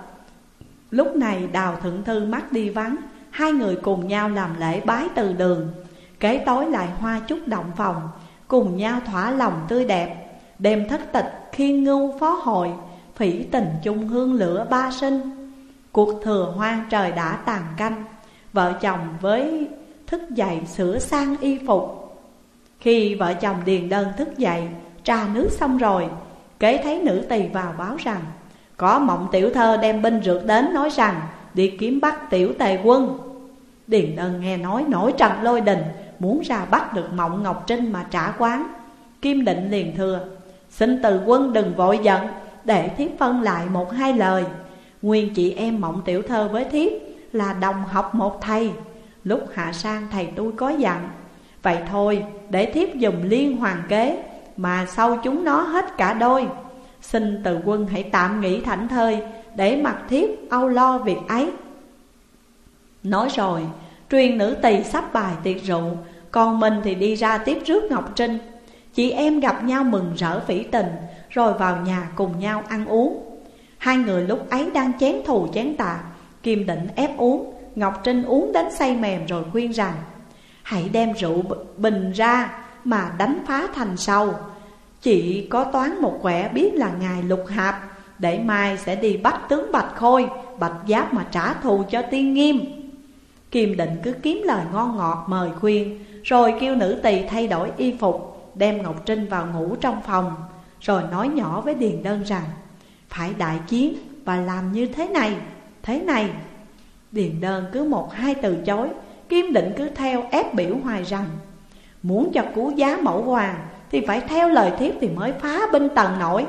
Lúc này đào thượng thư mắt đi vắng Hai người cùng nhau làm lễ bái từ đường, Kế tối lại hoa chúc động phòng Cùng nhau thỏa lòng tươi đẹp. Đêm thất tịch khiên ngưu phó hội, Phỉ tình chung hương lửa ba sinh. Cuộc thừa hoang trời đã tàn canh, Vợ chồng với thức dậy sửa sang y phục. Khi vợ chồng điền đơn thức dậy, Trà nước xong rồi, Kế thấy nữ tỳ vào báo rằng, Có mộng tiểu thơ đem binh rượt đến nói rằng, Đi kiếm bắt tiểu tề quân. Điền đơn nghe nói, nổi trận lôi đình, Muốn ra bắt được mộng Ngọc Trinh mà trả quán. Kim định liền thưa Xin từ quân đừng vội giận, Để thiếp phân lại một hai lời. Nguyên chị em mộng tiểu thơ với thiếp là đồng học một thầy. Lúc hạ sang thầy tôi có dặn, Vậy thôi, để thiếp dùng liên hoàng kế, Mà sau chúng nó hết cả đôi. Xin từ quân hãy tạm nghỉ thảnh thơi, Để mặc thiếp âu lo việc ấy. Nói rồi, Truyền nữ tỳ sắp bài tiệc rượu, Còn mình thì đi ra tiếp rước Ngọc Trinh. Chị em gặp nhau mừng rỡ phỉ tình, Rồi vào nhà cùng nhau ăn uống. Hai người lúc ấy đang chén thù chén tà Kim định ép uống. Ngọc Trinh uống đến say mềm rồi khuyên rằng, Hãy đem rượu bình ra mà đánh phá thành sâu. Chị có toán một quẻ biết là ngài lục hạp, Để mai sẽ đi bắt tướng Bạch Khôi, Bạch Giáp mà trả thù cho tiên nghiêm. Kim định cứ kiếm lời ngon ngọt mời khuyên Rồi kêu nữ tỳ thay đổi y phục Đem Ngọc Trinh vào ngủ trong phòng Rồi nói nhỏ với Điền Đơn rằng Phải đại chiến và làm như thế này, thế này. Điền Đơn cứ một hai từ chối Kim định cứ theo ép biểu hoài rằng Muốn cho cứu giá mẫu hoàng Thì phải theo lời thiếp thì mới phá binh tần nổi.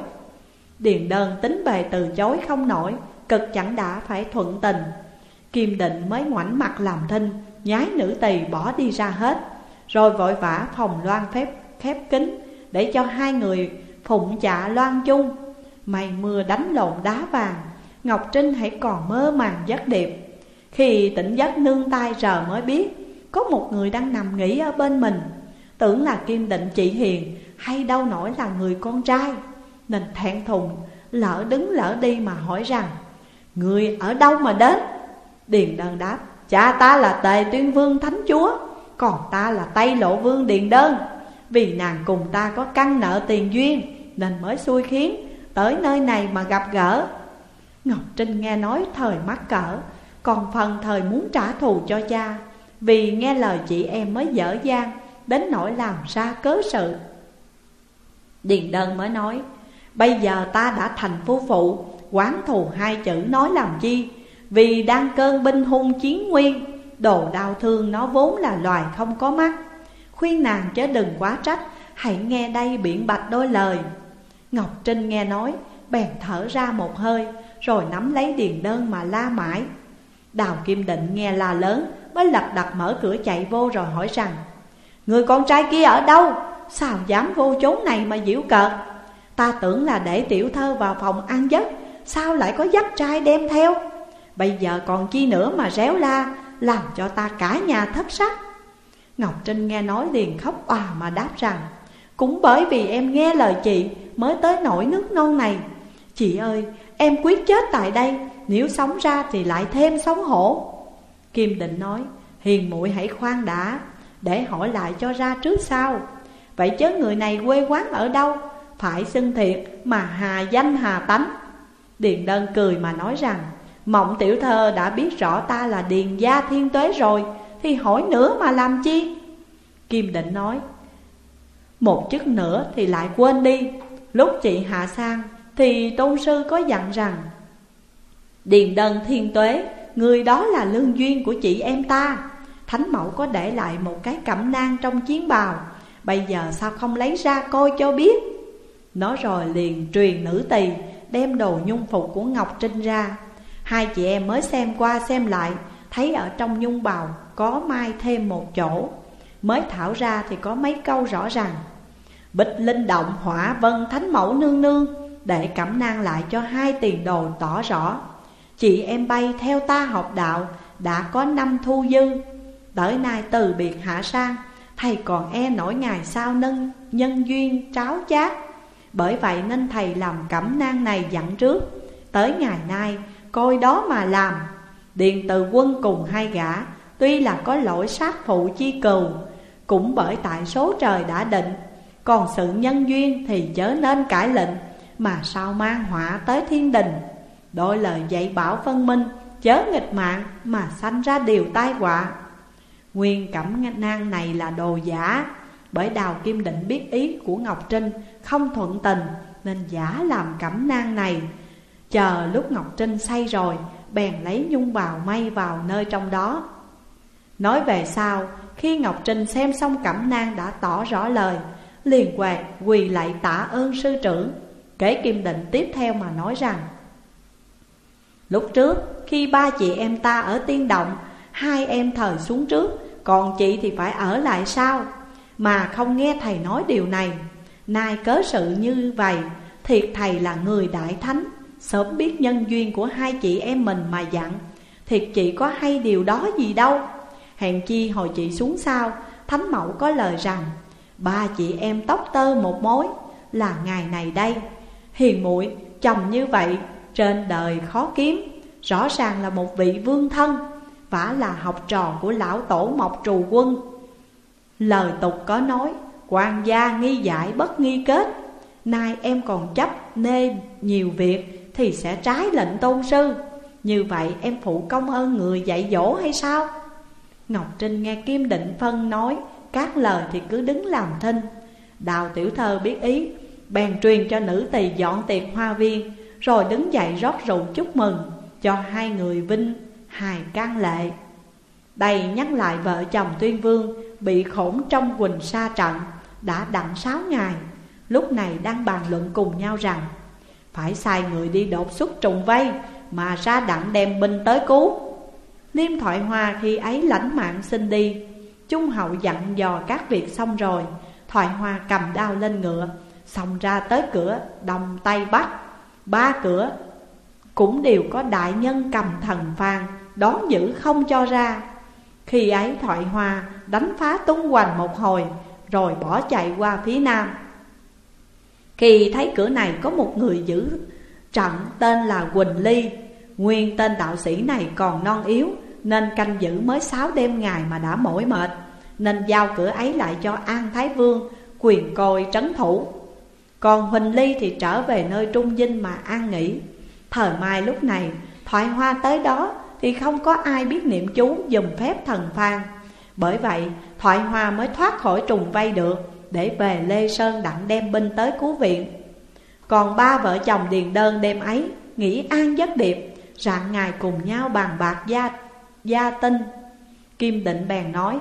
Điền đơn tính bề từ chối không nổi Cực chẳng đã phải thuận tình. Kim định mới ngoảnh mặt làm thinh, Nhái nữ tỳ bỏ đi ra hết. Rồi vội vã phòng loan phép, khép kính Để cho hai người phụng chạ loan chung. Mày mưa đánh lộn đá vàng, Ngọc Trinh hãy còn mơ màng giấc điệp. Khi tỉnh giấc nương tay rờ mới biết, Có một người đang nằm nghỉ ở bên mình. Tưởng là Kim Định chị Hiền, Hay đâu nổi là người con trai. Nên thẹn thùng, Lỡ đứng lỡ đi mà hỏi rằng, Người ở đâu mà đến? Điền đơn đáp, Cha ta là tề tuyên vương thánh chúa, Còn ta là tây lộ vương điền đơn. Vì nàng cùng ta có căn nợ tiền duyên, Nên mới xui khiến Tới nơi này mà gặp gỡ. Ngọc Trinh nghe nói thời mắc cỡ, Còn phần thời muốn trả thù cho cha, Vì nghe lời chị em mới dở dang Đến nỗi làm ra cớ sự. Điền Đơn mới nói, Bây giờ ta đã thành phu phụ, Quán thù hai chữ nói làm chi? Vì đang cơn binh hung chiến nguyên, Đồ đau thương nó vốn là loài không có mắt. Khuyên nàng chớ đừng quá trách, Hãy nghe đây biện bạch đôi lời. Ngọc Trinh nghe nói, Bèn thở ra một hơi, Rồi nắm lấy điền đơn mà la mãi. Đào Kim Định nghe la lớn, Mới lập đặt mở cửa chạy vô rồi hỏi rằng, Người con trai kia ở đâu? Sao dám vô chốn này mà diễu cợt? Ta tưởng là để tiểu thơ vào phòng ăn giấc, Sao lại có dắt trai đem theo? Bây giờ còn chi nữa mà réo la, Làm cho ta cả nhà thất sắc. Ngọc Trinh nghe nói liền khóc òa mà đáp rằng, Cũng bởi vì em nghe lời chị Mới tới nổi nước non này. Chị ơi, em quyết chết tại đây, Nếu sống ra thì lại thêm sống hổ. Kim định nói, Hiền muội hãy khoan đã, Để hỏi lại cho ra trước sau. Vậy chớ người này quê quán ở đâu, Phải xưng thiệt mà hà danh hà tánh. Điền đơn cười mà nói rằng Mộng tiểu thơ đã biết rõ ta là điền gia thiên tuế rồi, Thì hỏi nữa mà làm chi? Kim định nói, Một chức nữa thì lại quên đi. Lúc chị hạ sang Thì tôn sư có dặn rằng, Điền đơn thiên tuế, Người đó là lương duyên của chị em ta. Thánh mẫu có để lại một cái cẩm nang trong chiến bào. Bây giờ sao không lấy ra coi cho biết Nó rồi liền truyền nữ tỳ, Đem đồ nhung phục của Ngọc Trinh ra. Hai chị em mới xem qua xem lại, Thấy ở trong nhung bào có mai thêm một chỗ. Mới thảo ra thì có mấy câu rõ ràng. Bích linh động hỏa vân thánh mẫu nương nương, Để cẩm nang lại cho hai tiền đồ tỏ rõ. Chị em bay theo ta học đạo, Đã có năm thu dư. Tới nay từ biệt hạ sang, Thầy còn e nổi ngày sau nâng, nhân duyên tráo chát. Bởi vậy nên thầy làm cẩm nang này dặn trước, Tới ngày nay coi đó mà làm. Điền từ quân cùng hai gã, Tuy là có lỗi sát phụ chi cừu Cũng bởi tại số trời đã định, Còn sự nhân duyên thì chớ nên cải lệnh, Mà sao mang họa tới thiên đình? Đôi lời dạy bảo phân minh, Chớ nghịch mạng mà sanh ra điều tai họa. Nguyên cẩm nang này là đồ giả, Bởi Đào Kim Định biết ý của Ngọc Trinh Không thuận tình, Nên giả làm cẩm nang này Chờ lúc Ngọc Trinh say rồi, Bèn lấy nhung bào may vào nơi trong đó. Nói về sau, Khi Ngọc Trinh xem xong cẩm nang đã tỏ rõ lời, Liền quạt quỳ lại tạ ơn sư trưởng Kể Kim Định tiếp theo mà nói rằng, Lúc trước, khi ba chị em ta ở tiên động, Hai em thời xuống trước, Còn chị thì phải ở lại sao Mà không nghe thầy nói điều này. Nay cớ sự như vậy, Thiệt thầy là người đại thánh. Sớm biết nhân duyên của hai chị em mình mà dặn, Thiệt chị có hay điều đó gì đâu. Hèn chi hồi chị xuống sau, Thánh mẫu có lời rằng, Ba chị em tóc tơ một mối, Là ngày này đây. Hiền muội, chồng như vậy, Trên đời khó kiếm, Rõ ràng là một vị vương thân, Vả là học trò của lão tổ mộc trù quân. Lời tục có nói, quan gia nghi giải bất nghi kết, Nay em còn chấp nê nhiều việc thì sẽ trái lệnh tôn sư. Như vậy em phụ công ơn người dạy dỗ hay sao? Ngọc Trinh nghe Kim Định Phân nói, Các lời thì cứ đứng làm thinh. Đào tiểu thơ biết ý, Bèn truyền cho nữ tỳ dọn tiệc hoa viên, Rồi đứng dậy rót rượu chúc mừng Cho hai người vinh, hài can lệ. Đây nhắc lại vợ chồng tuyên vương Bị khổn trong quỳnh sa trận, Đã đặng sáu ngày. Lúc này đang bàn luận cùng nhau rằng phải sai người đi đột xuất trùng vây, Mà ra đặng đem binh tới cứu. Liêm thoại hoa khi ấy lãnh mạng xin đi. Trung hậu dặn dò các việc xong rồi. Thoại hoa cầm đao lên ngựa Xong ra tới cửa, đồng tay bắt. Ba cửa cũng đều có đại nhân cầm thần phan Đón giữ không cho ra. Khi ấy thoại hoa đánh phá tung hoành một hồi, Rồi bỏ chạy qua phía nam. Khi thấy cửa này có một người giữ trận tên là Quỳnh Ly, Nguyên tên đạo sĩ này còn non yếu, Nên canh giữ mới sáu đêm ngày mà đã mỏi mệt, Nên giao cửa ấy lại cho An Thái Vương, Quyền coi trấn thủ. Còn Huỳnh Ly thì trở về nơi trung dinh mà an nghỉ. Thời mai lúc này, thoại hoa tới đó Thì không có ai biết niệm chú dùm phép thần phan Bởi vậy, thoại hoa mới thoát khỏi trùng vây được. Để về Lê Sơn đặng đem binh tới cứu viện. Còn ba vợ chồng điền đơn đêm ấy Nghỉ an giấc điệp Rạng ngày cùng nhau bàn bạc gia, gia tinh. Kim định bèn nói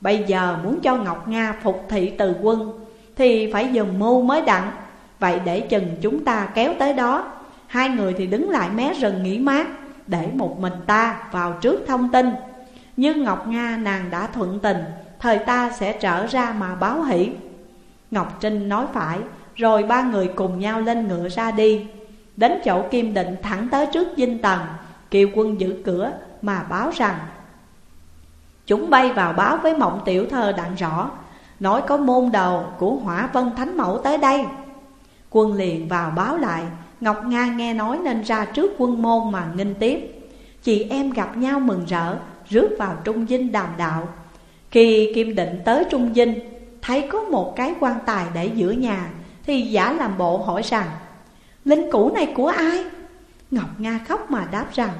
Bây giờ muốn cho Ngọc Nga phục thị từ quân Thì phải dùng mưu mới đặng. Vậy để chừng chúng ta kéo tới đó. Hai người thì đứng lại mé rừng nghỉ mát Để một mình ta vào trước thông tin. Nhưng Ngọc Nga nàng đã thuận tình Thời ta sẽ trở ra mà báo hỷ. Ngọc Trinh nói phải, Rồi ba người cùng nhau lên ngựa ra đi. Đến chỗ Kim Định thẳng tới trước dinh tầng Kiều quân giữ cửa mà báo rằng, Chúng bay vào báo với mộng tiểu thơ đặng rõ, Nói có môn đầu của hỏa vân thánh mẫu tới đây. Quân liền vào báo lại, Ngọc Nga nghe nói nên ra trước quân môn mà nghinh tiếp. Chị em gặp nhau mừng rỡ, Rước vào trung dinh đàm đạo khi Kim Định tới trung dinh Thấy có một cái quan tài để giữa nhà, Thì giả làm bộ hỏi rằng, Linh cũ này của ai? Ngọc Nga khóc mà đáp rằng,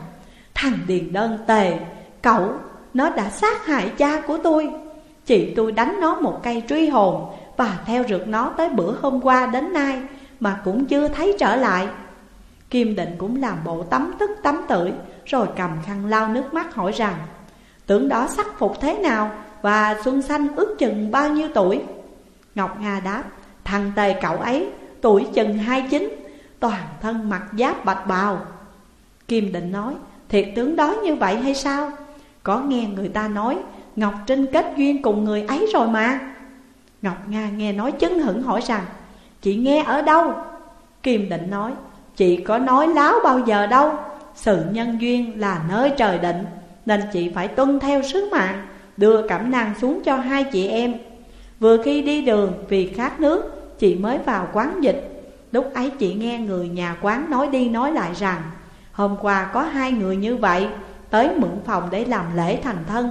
Thằng Điền Đơn tề, Cậu, Nó đã sát hại cha của tôi. Chị tôi đánh nó một cây truy hồn Và theo rượt nó tới bữa hôm qua đến nay mà cũng chưa thấy trở lại. Kim định cũng làm bộ tắm tức tắm tưởi, Rồi cầm khăn lau nước mắt hỏi rằng Tưởng đó sắc phục thế nào? Và Xuân Xanh ước chừng bao nhiêu tuổi? Ngọc Nga đáp, Thằng tề cậu ấy, tuổi chừng hai chín, Toàn thân mặc giáp bạch bào. Kim định nói, Thiệt tướng đó như vậy hay sao? Có nghe người ta nói, Ngọc Trinh kết duyên cùng người ấy rồi mà. Ngọc Nga nghe nói chấn hững hỏi rằng, Chị nghe ở đâu? Kim định nói, Chị có nói láo bao giờ đâu, Sự nhân duyên là nơi trời định, Nên chị phải tuân theo sứ mạng. Đưa cẩm nang xuống cho hai chị em. Vừa khi đi đường vì khát nước, Chị mới vào quán dịch. Lúc ấy chị nghe người nhà quán nói đi nói lại rằng, Hôm qua có hai người như vậy, Tới mượn phòng để làm lễ thành thân.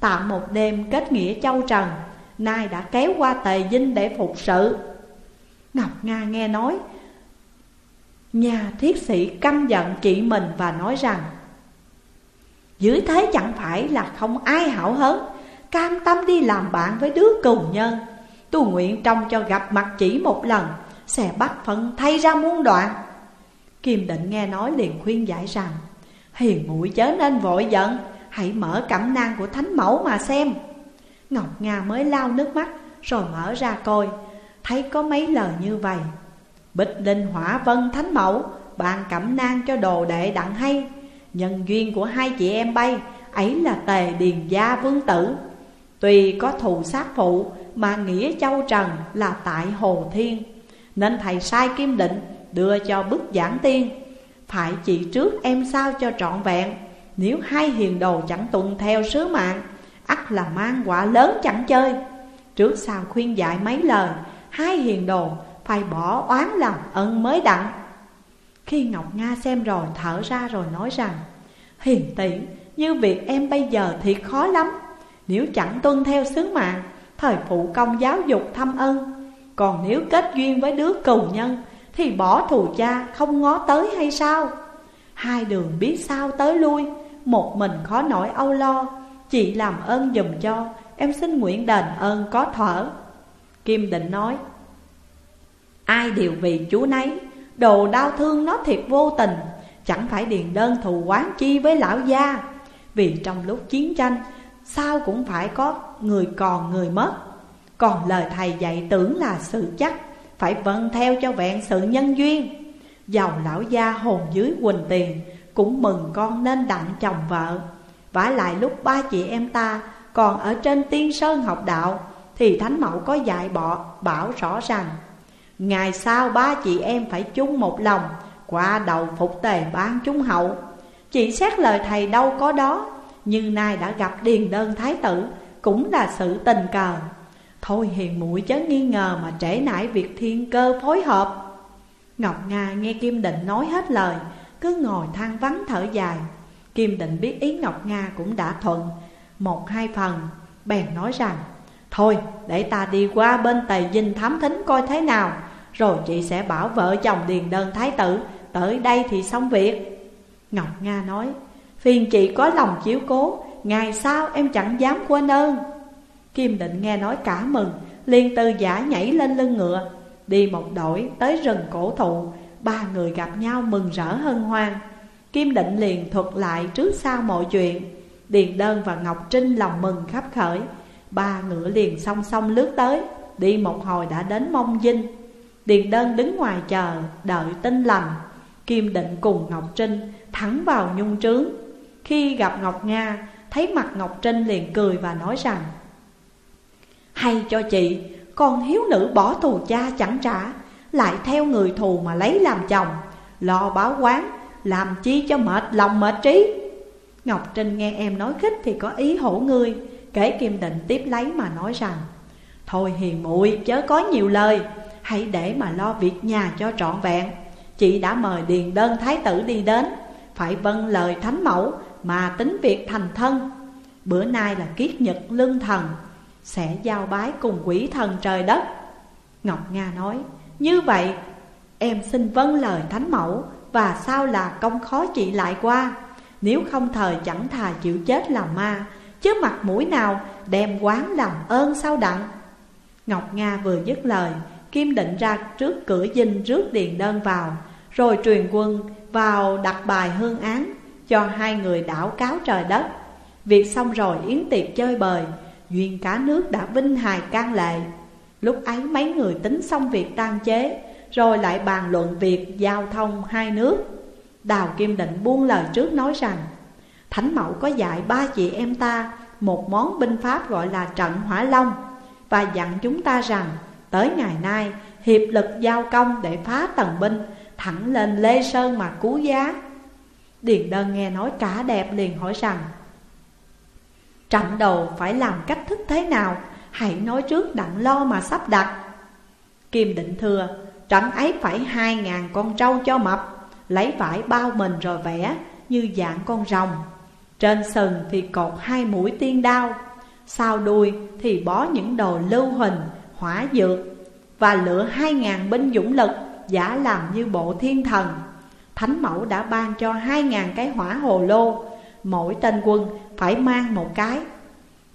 Tạm một đêm kết nghĩa châu trần, Nay đã kéo qua tề dinh để phục sự. Ngọc Nga nghe nói, Nhà thiết sĩ căm giận chị mình và nói rằng dưới thế chẳng phải là không ai hảo hớn. Cam tâm đi làm bạn với đứa cùng nhân. Tu nguyện trong cho gặp mặt chỉ một lần, Sẽ bắt phận thay ra muôn đoạn. Kim định nghe nói liền khuyên giải rằng, Hiền mũi chớ nên vội giận, Hãy mở cẩm nang của thánh mẫu mà xem. Ngọc Nga mới lao nước mắt, Rồi mở ra coi. Thấy có mấy lời như vậy, Bích linh hỏa vân thánh mẫu bàn cẩm nang cho đồ đệ đặng hay. Nhân duyên của hai chị em bay, Ấy là tề điền gia vương tử. Tuy có thù sát phụ, Mà nghĩa châu trần là tại Hồ Thiên. Nên thầy sai Kim Định đưa cho bức giảng tiên. Phải chị trước em sao cho trọn vẹn. Nếu hai hiền đồ chẳng tuân theo sứ mạng, ắt là mang quả lớn chẳng chơi. Trước sau khuyên dạy mấy lời, Hai hiền đồ phải bỏ oán làm ân mới đặng. Khi Ngọc Nga xem rồi, thở ra rồi nói rằng, Hiền tỷ, như việc em bây giờ thì khó lắm. Nếu chẳng tuân theo sứ mạng, Thời phụ công giáo dục thăm ân. Còn nếu kết duyên với đứa cừu nhân, Thì bỏ thù cha không ngó tới hay sao? Hai đường biết sao tới lui, Một mình khó nổi âu lo. Chị làm ơn dùm cho, Em xin nguyện đền ơn có thở. Kim định nói, Ai đều vì chú nấy Đồ đau thương nó thiệt vô tình, Chẳng phải điền đơn thù quán chi với lão gia. Vì trong lúc chiến tranh, Sao cũng phải có người còn người mất. Còn lời thầy dạy tưởng là sự chắc, Phải vâng theo cho vẹn sự nhân duyên. Dầu lão gia hồn dưới quỳnh tiền Cũng mừng con nên đặng chồng vợ. Vả lại lúc ba chị em ta còn ở trên tiên sơn học đạo, Thì Thánh Mẫu có dạy bọ bảo rõ ràng. Ngày sau ba chị em phải chung một lòng, Qua đầu phục tề bán chúng hậu. Chị xét lời thầy đâu có đó, Nhưng nay đã gặp điền đơn thái tử, Cũng là sự tình cờ. Thôi hiền mũi chớ nghi ngờ mà trễ nải việc thiên cơ phối hợp. Ngọc Nga nghe Kim Định nói hết lời, Cứ ngồi than vắng thở dài. Kim Định biết ý Ngọc Nga cũng đã thuận. Một hai phần, Bèn nói rằng Thôi, để ta đi qua bên Tề Dinh thám thính coi thế nào, Rồi chị sẽ bảo vợ chồng điền đơn thái tử Tới đây thì xong việc. Ngọc Nga nói, Phiền chị có lòng chiếu cố, Ngày sau em chẳng dám quên ơn. Kim Định nghe nói cả mừng, liền từ giả nhảy lên lưng ngựa, Đi một đổi tới rừng cổ thụ, Ba người gặp nhau mừng rỡ hân hoan. Kim Định liền thuật lại trước sau mọi chuyện. Điền Đơn và Ngọc Trinh lòng mừng khắp khởi. Ba ngựa liền song song lướt tới. Đi một hồi đã đến Mông Dinh Điền Đơn đứng ngoài chờ, đợi tin lành. Kim Định cùng Ngọc Trinh thẳng vào nhung trướng. Khi gặp Ngọc Nga, Thấy mặt Ngọc Trinh liền cười và nói rằng, Hay cho chị, Con hiếu nữ bỏ thù cha chẳng trả, Lại theo người thù mà lấy làm chồng, Lo báo quán, làm chi cho mệt lòng mệt trí. Ngọc Trinh nghe em nói khích thì có ý hổ ngươi kế Kim Định tiếp lấy mà nói rằng, Thôi hiền muội, chớ có nhiều lời. Hãy để mà lo việc nhà cho trọn vẹn. Chị đã mời điền đơn thái tử đi đến. Phải vâng lời thánh mẫu mà tính việc thành thân. Bữa nay là kiết nhật lưng thần, Sẽ giao bái cùng quỷ thần trời đất. Ngọc Nga nói, Như vậy, em xin vâng lời thánh mẫu và sao là công khó chị lại qua? Nếu không thời chẳng thà chịu chết làm ma Chứ mặt mũi nào đem quán làm ơn sao đặng. Ngọc Nga vừa dứt lời, Kim định ra trước cửa dinh rước điền đơn vào, Rồi truyền quân vào đặt bài hương án Cho hai người đảo cáo trời đất. Việc xong rồi yến tiệc chơi bời, Duyên cá nước đã vinh hài can lệ. Lúc ấy mấy người tính xong việc tan chế, rồi lại bàn luận việc giao thông hai nước. Đào Kim Định buông lời trước nói rằng Thánh Mẫu có dạy ba chị em ta Một món binh pháp gọi là trận hỏa long Và dặn chúng ta rằng, Tới ngày nay, hiệp lực giao công để phá tầng binh Thẳng lên Lê Sơn mà cứu giá. Điền đơn nghe nói cả đẹp liền hỏi rằng, Trận đầu phải làm cách thức thế nào? Hãy nói trước đặng lo mà sắp đặt. Kim định thừa Trận ấy phải hai ngàn con trâu cho mập, Lấy vải bao mình rồi vẽ như dạng con rồng. Trên sừng thì cột hai mũi tiên đao Sau đuôi thì bó những đồ lưu hình, hỏa dược Và lựa hai ngàn binh dũng lực giả làm như bộ thiên thần. Thánh mẫu đã ban cho hai ngàn cái hỏa hồ lô Mỗi tên quân phải mang một cái.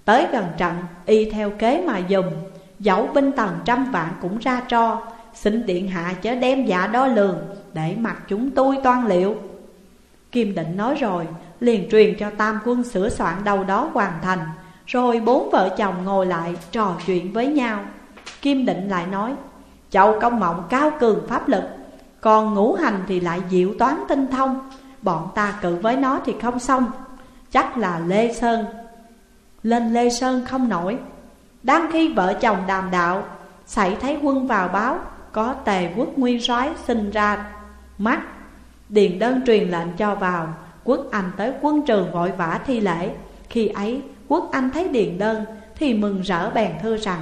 Tới gần trận y theo kế mà dùng Dẫu binh tần trăm vạn cũng ra cho Xin điện hạ chớ đem dạ đo lường Để mặc chúng tôi toan liệu. Kim định nói rồi Liền truyền cho tam quân sửa soạn đâu đó hoàn thành. Rồi bốn vợ chồng ngồi lại trò chuyện với nhau. Kim định lại nói Chậu công mộng cao cường pháp lực, Còn ngũ hành thì lại diệu toán tinh thông. Bọn ta cự với nó thì không xong. Chắc là Lê Sơn. Lên Lê Sơn không nổi. Đang khi vợ chồng đàm đạo Xảy thấy quân vào báo, Có tề quốc nguyên soái sinh ra mắt. Điền đơn truyền lệnh cho vào. Quốc Anh tới quân trường vội vã thi lễ. Khi ấy, quốc Anh thấy điền đơn, Thì mừng rỡ bèn thưa rằng,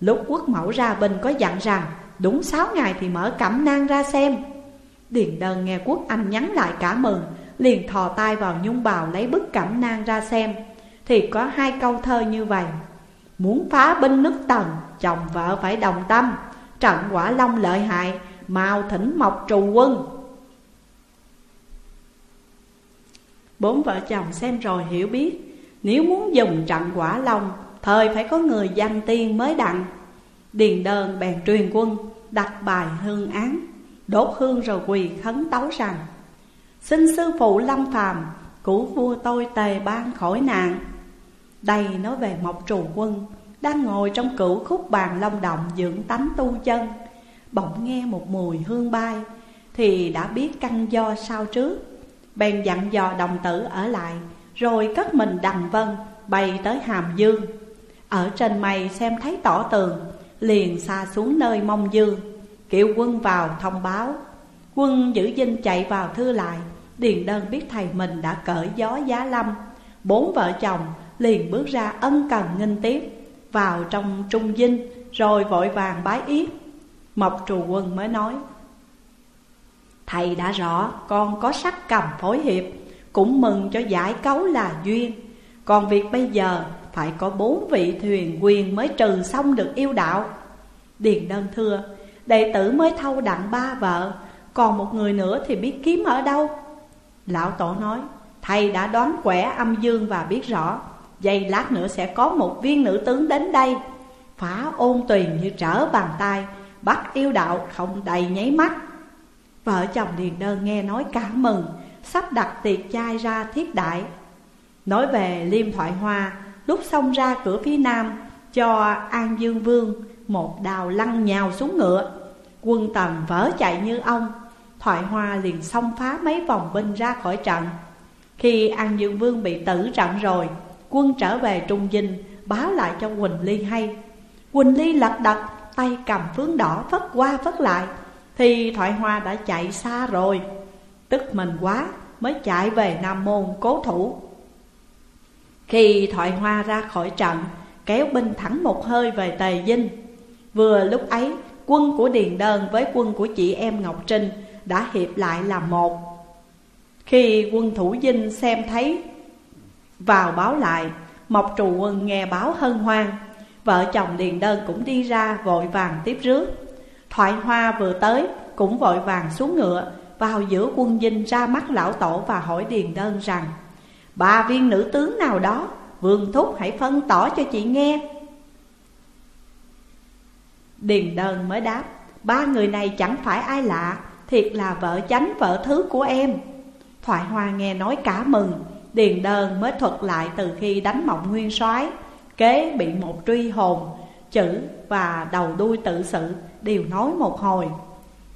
Lúc quốc mẫu ra binh có dặn rằng, Đúng sáu ngày thì mở cẩm nang ra xem. Điền đơn nghe quốc Anh nhắn lại cả mừng, Liền thò tay vào nhung bào lấy bức cẩm nang ra xem. Thì có hai câu thơ như vậy, Muốn phá binh nước tần, Chồng vợ phải đồng tâm. Trận quả long lợi hại, mau thỉnh mộc trù quân. Bốn vợ chồng xem rồi hiểu biết. Nếu muốn dùng trận quả long Thời phải có người danh tiên mới đặng. Điền đơn bèn truyền quân, Đặt bài hương án. Đốt hương rồi quỳ khấn tấu rằng, Xin sư phụ lâm phàm, Cứu vua tôi tề ban khỏi nạn. Đây nói về mộc trù quân, Đang ngồi trong cửu khúc bàn long động dưỡng tánh tu chân. Bỗng nghe một mùi hương bay, Thì đã biết căn do sao trước. Bèn dặn dò đồng tử ở lại, Rồi cất mình đằng vân, bay tới hàm dương. Ở trên mây xem thấy tỏ tường, Liền xa xuống nơi mông dương. Kiệu quân vào thông báo. Quân giữ dinh chạy vào thư lại, Điền đơn biết thầy mình đã cởi gió giá lâm. Bốn vợ chồng liền bước ra ân cần nghinh tiếp, Vào trong trung dinh, rồi vội vàng bái yết. Mộc trù quân mới nói Thầy đã rõ, con có sắc cầm phối hiệp, Cũng mừng cho giải cấu là duyên. Còn việc bây giờ, phải có bốn vị thuyền quyền mới trừ xong được yêu đạo. Điền đơn thưa, Đệ tử mới thâu đặng ba vợ, Còn một người nữa thì biết kiếm ở đâu? Lão tổ nói, Thầy đã đoán quẻ âm dương và biết rõ, giây lát nữa sẽ có một viên nữ tướng đến đây. Phá ôn tuyền như trở bàn tay, Bắt yêu đạo không đầy nháy mắt. Vợ chồng Điền Đơn nghe nói cả mừng, Sắp đặt tiệc chai ra thiết đại Nói về Liêm Thoại Hoa, Lúc xông ra cửa phía nam, Cho An Dương Vương Một đào lăn nhào xuống ngựa. Quân tần vỡ chạy như ông, Thoại Hoa liền xông phá mấy vòng binh ra khỏi trận. Khi An Dương Vương bị tử trận rồi, Quân trở về Trung Dinh, Báo lại cho Quỳnh Ly hay. Quỳnh Ly lật đật, Tay cầm phướng đỏ phất qua phất lại. Thì Thoại Hoa đã chạy xa rồi. Tức mình quá, mới chạy về Nam Môn cố thủ. Khi Thoại Hoa ra khỏi trận, Kéo binh thẳng một hơi về Tề Dinh. Vừa lúc ấy, quân của Điền Đơn với quân của chị em Ngọc Trinh Đã hiệp lại là một. Khi quân thủ dinh xem thấy, Vào báo lại, Mộc trù quân nghe báo hân hoan. Vợ chồng Điền Đơn cũng đi ra vội vàng tiếp rước. Thoại Hoa vừa tới, cũng vội vàng xuống ngựa, Vào giữa quân dinh ra mắt lão tổ và hỏi Điền Đơn rằng Ba viên nữ tướng nào đó, Vương Thúc hãy phân tỏ cho chị nghe. Điền Đơn mới đáp, Ba người này chẳng phải ai lạ, Thiệt là vợ chánh vợ thứ của em. Thoại Hoa nghe nói cả mừng, Điền Đơn mới thuật lại từ khi đánh mộng nguyên soái, Kế bị một truy hồn, Chữ và đầu đuôi tự sự đều nói một hồi.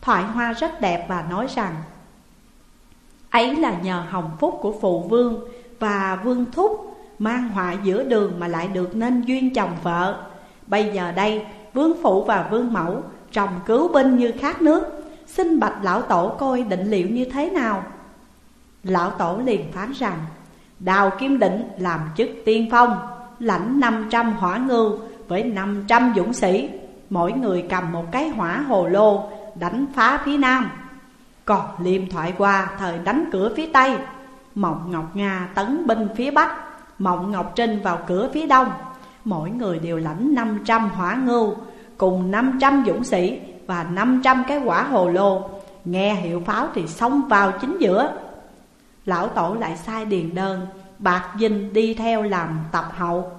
Thoại hoa rất đẹp và nói rằng, Ấy là nhờ hồng phúc của phụ vương và vương thúc Mang họa giữa đường mà lại được nên duyên chồng vợ. Bây giờ đây, vương phụ và vương mẫu trồng cứu binh như khát nước. Xin bạch lão tổ coi định liệu như thế nào? Lão tổ liền phán rằng, Đào Kim Định làm chức tiên phong, lãnh 500 hỏa ngưu với 500 dũng sĩ. Mỗi người cầm một cái hỏa hồ lô, đánh phá phía nam. Còn liêm thoại qua, thời đánh cửa phía tây. Mộng Ngọc Nga tấn binh phía bắc, Mộng Ngọc Trinh vào cửa phía đông. Mỗi người đều lãnh 500 hỏa ngưu, Cùng 500 dũng sĩ và 500 cái quả hồ lô. Nghe hiệu pháo thì xông vào chính giữa. Lão tổ lại sai điền đơn, Bạc Dinh đi theo làm tập hậu.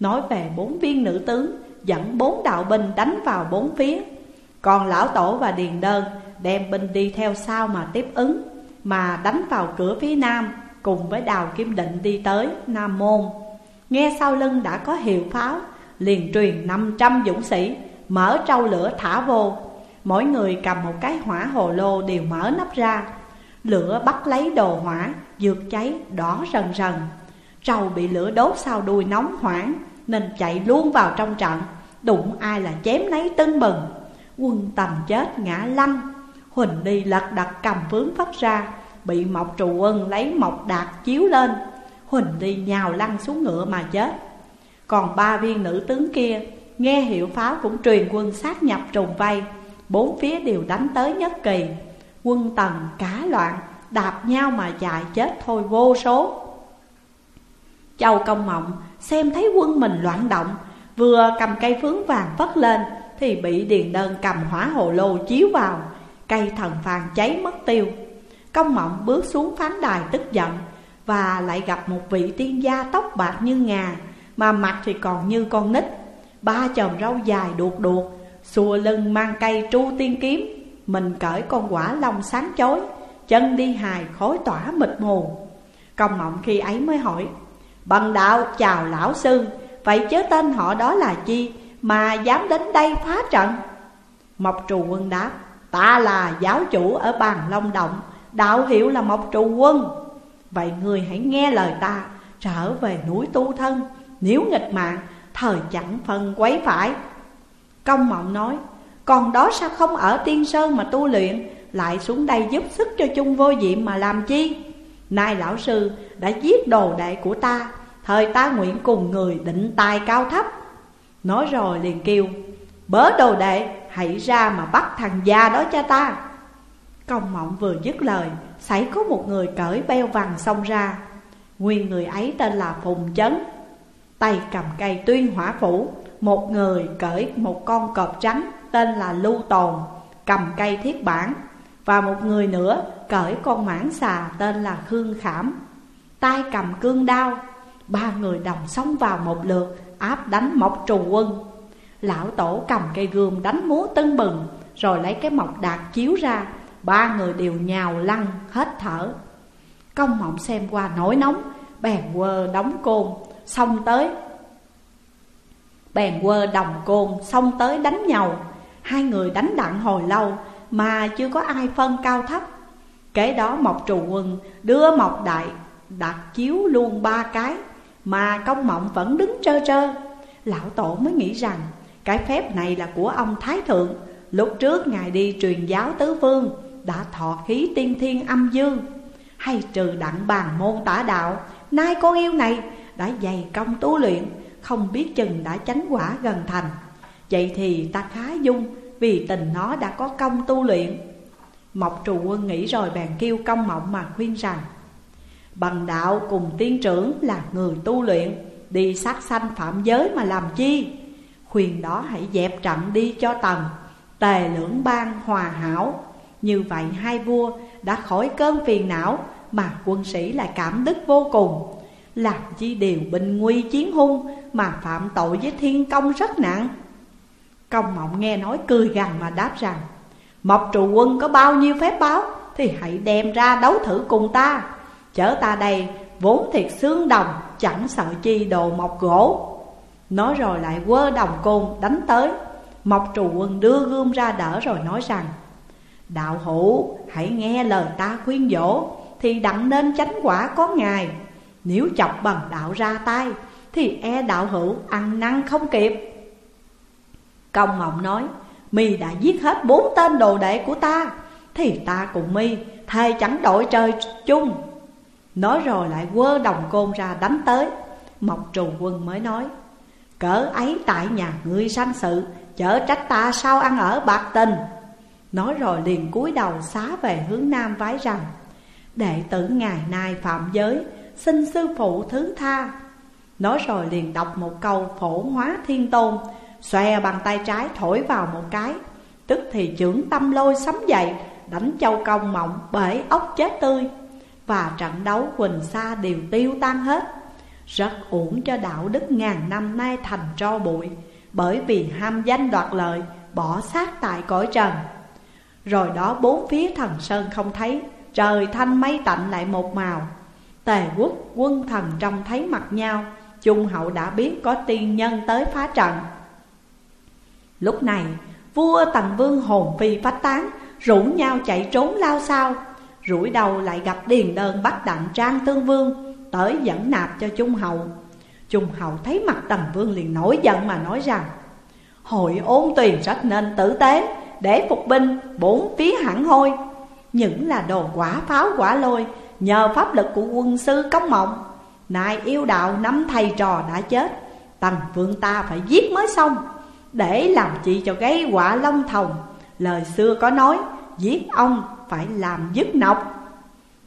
Nói về bốn viên nữ tướng Dẫn bốn đạo binh đánh vào bốn phía. Còn lão tổ và điền đơn Đem binh đi theo sau mà tiếp ứng Mà đánh vào cửa phía nam Cùng với đào kim định đi tới Nam Môn. Nghe sau lưng đã có hiệu pháo Liền truyền 500 dũng sĩ Mở trâu lửa thả vô. Mỗi người cầm một cái hỏa hồ lô đều mở nắp ra. Lửa bắt lấy đồ hỏa, dược cháy đỏ rần rần. Trâu bị lửa đốt sau đuôi nóng hoảng nên chạy luôn vào trong trận. Đụng ai là chém lấy tưng bừng. Quân tầm chết ngã lăn. Huỳnh đi lật đật cầm vướng phát ra, Bị Mộc Trù Quân lấy Mộc Đạt chiếu lên. Huỳnh đi nhào lăn xuống ngựa mà chết. Còn ba viên nữ tướng kia, Nghe hiệu pháo cũng truyền quân sát nhập trùng vây. Bốn phía đều đánh tới nhất kỳ. Quân tần cá loạn, Đạp nhau mà chạy chết thôi vô số. Châu Công Mộng xem thấy quân mình loạn động, Vừa cầm cây phướng vàng vất lên, Thì bị Điền Đơn cầm hỏa hồ lô chiếu vào, Cây thần phàn cháy mất tiêu. Công Mộng bước xuống phán đài tức giận, Và lại gặp một vị tiên gia tóc bạc như ngà, Mà mặt thì còn như con nít. Ba chòm râu dài đuột đuột Xùa lưng mang cây tru tiên kiếm. Mình cởi con quả lông sáng chói, Chân đi hài khói tỏa mịt mù. Công Mộng khi ấy mới hỏi Bằng đạo chào lão sư. Vậy chớ tên họ đó là chi Mà dám đến đây phá trận? Mộc trù quân đáp, Ta là giáo chủ ở bàn Long Động, Đạo hiệu là Mộc trù quân. Vậy người hãy nghe lời ta, Trở về núi tu thân. Nếu nghịch mạng, Thời chẳng phần quấy phải. Công mộng nói, Còn đó sao không ở tiên sơn mà tu luyện? Lại xuống đây giúp sức cho chung vô diệm mà làm chi? Nay lão sư đã giết đồ đệ của ta, Thời ta nguyện cùng người định tài cao thấp. Nói rồi liền kêu, Bớ đồ đệ, hãy ra mà bắt thằng già đó cho ta. Công mộng vừa dứt lời Xảy có một người cởi beo vàng xông ra. Nguyên người ấy tên là Phùng Chấn. Tay cầm cây tuyên hỏa phủ, Một người cởi một con cọp trắng tên là Lưu Tồn, Cầm cây thiết bản. Và một người nữa cởi con mãng xà tên là Khương Khảm. Tay cầm cương đao, Ba người đồng sống vào một lượt, áp đánh mộc trù quân. Lão tổ cầm cây gươm đánh múa tưng bừng, Rồi lấy cái mộc đạt chiếu ra, Ba người đều nhào lăn hết thở. Công mộng xem qua nổi nóng, Bèn quơ đóng côn xong tới. Bèn quơ đồng côn xong tới đánh nhau. Hai người đánh đặng hồi lâu mà chưa có ai phân cao thấp. Kế đó Mộc Trù Quân, đưa Mộc Đại đặt chiếu luôn ba cái, Mà công mộng vẫn đứng trơ trơ. Lão Tổ mới nghĩ rằng, Cái phép này là của ông Thái Thượng. Lúc trước Ngài đi truyền giáo tứ phương, Đã thọ khí tiên thiên âm dương Hay trừ đặng bàn môn tả đạo, Nay con yêu này đã dày công tu luyện, Không biết chừng đã chánh quả gần thành. Vậy thì ta khá dung vì tình nó đã có công tu luyện. Mộc trù quân nghĩ rồi bèn kêu công mộng mà khuyên rằng, Bằng đạo cùng tiên trưởng là người tu luyện, Đi sát sanh phạm giới mà làm chi? Khuyên đó hãy dẹp trận đi cho tần Tề lưỡng bang hòa hảo. Như vậy hai vua đã khỏi cơn phiền não Mà quân sĩ lại cảm đức vô cùng. Làm chi điều bình nguy chiến hung Mà phạm tội với thiên công rất nặng. Công mộng nghe nói cười gằn mà đáp rằng, Mộc trụ quân có bao nhiêu phép báo Thì hãy đem ra đấu thử cùng ta. Chở ta đây, vốn thiệt xương đồng, Chẳng sợ chi đồ mộc gỗ. Nói rồi lại quơ đồng côn đánh tới. Mộc trù quân đưa gươm ra đỡ rồi nói rằng, Đạo hữu, hãy nghe lời ta khuyên dỗ, Thì đặng nên chánh quả có ngài. Nếu chọc bằng đạo ra tay, Thì e đạo hữu ăn năn không kịp. Công Mộng nói, Mi đã giết hết bốn tên đồ đệ của ta, Thì ta cùng Mi thề chẳng đội trời chung. Nói rồi lại quơ đồng côn ra đánh tới. Mộc trù quân mới nói, Cỡ ấy tại nhà ngươi sanh sự Chở trách ta sao ăn ở bạc tình. Nói rồi liền cúi đầu xá về hướng nam vái rằng Đệ tử ngày nay phạm giới, Xin sư phụ thứ tha. Nói rồi liền đọc một câu phổ hóa thiên tôn Xòe bàn tay trái thổi vào một cái. Tức thì trưởng tâm lôi sấm dậy, Đánh châu công mộng bể ốc chết tươi. Và trận đấu quỳnh xa đều tiêu tan hết. Rất uổng cho đạo đức ngàn năm nay thành tro bụi, Bởi vì ham danh đoạt lợi, Bỏ xác tại cõi trần. Rồi đó bốn phía thần sơn không thấy, Trời thanh mây tạnh lại một màu. Tề quốc quân thần trông thấy mặt nhau Trung hậu đã biết có tiên nhân tới phá trận. Lúc này, vua tần vương hồn phi phách tán, Rủ nhau chạy trốn lao sao. Rủi đầu lại gặp điền đơn bắt đặng trang tương vương Tới dẫn nạp cho Trung Hậu Trung Hậu thấy mặt Tần Vương liền nổi giận mà nói rằng, Hội ôn tuyền rất nên tử tế, Để phục binh bốn phía hẳn hôi. Những là đồ quả pháo quả lôi, Nhờ pháp lực của quân sư công mộng. Nại yêu đạo năm thầy trò đã chết, Tần vương ta phải giết mới xong. Để làm chi cho gây quả long thòng. Lời xưa có nói, Giết ông phải làm dứt nọc.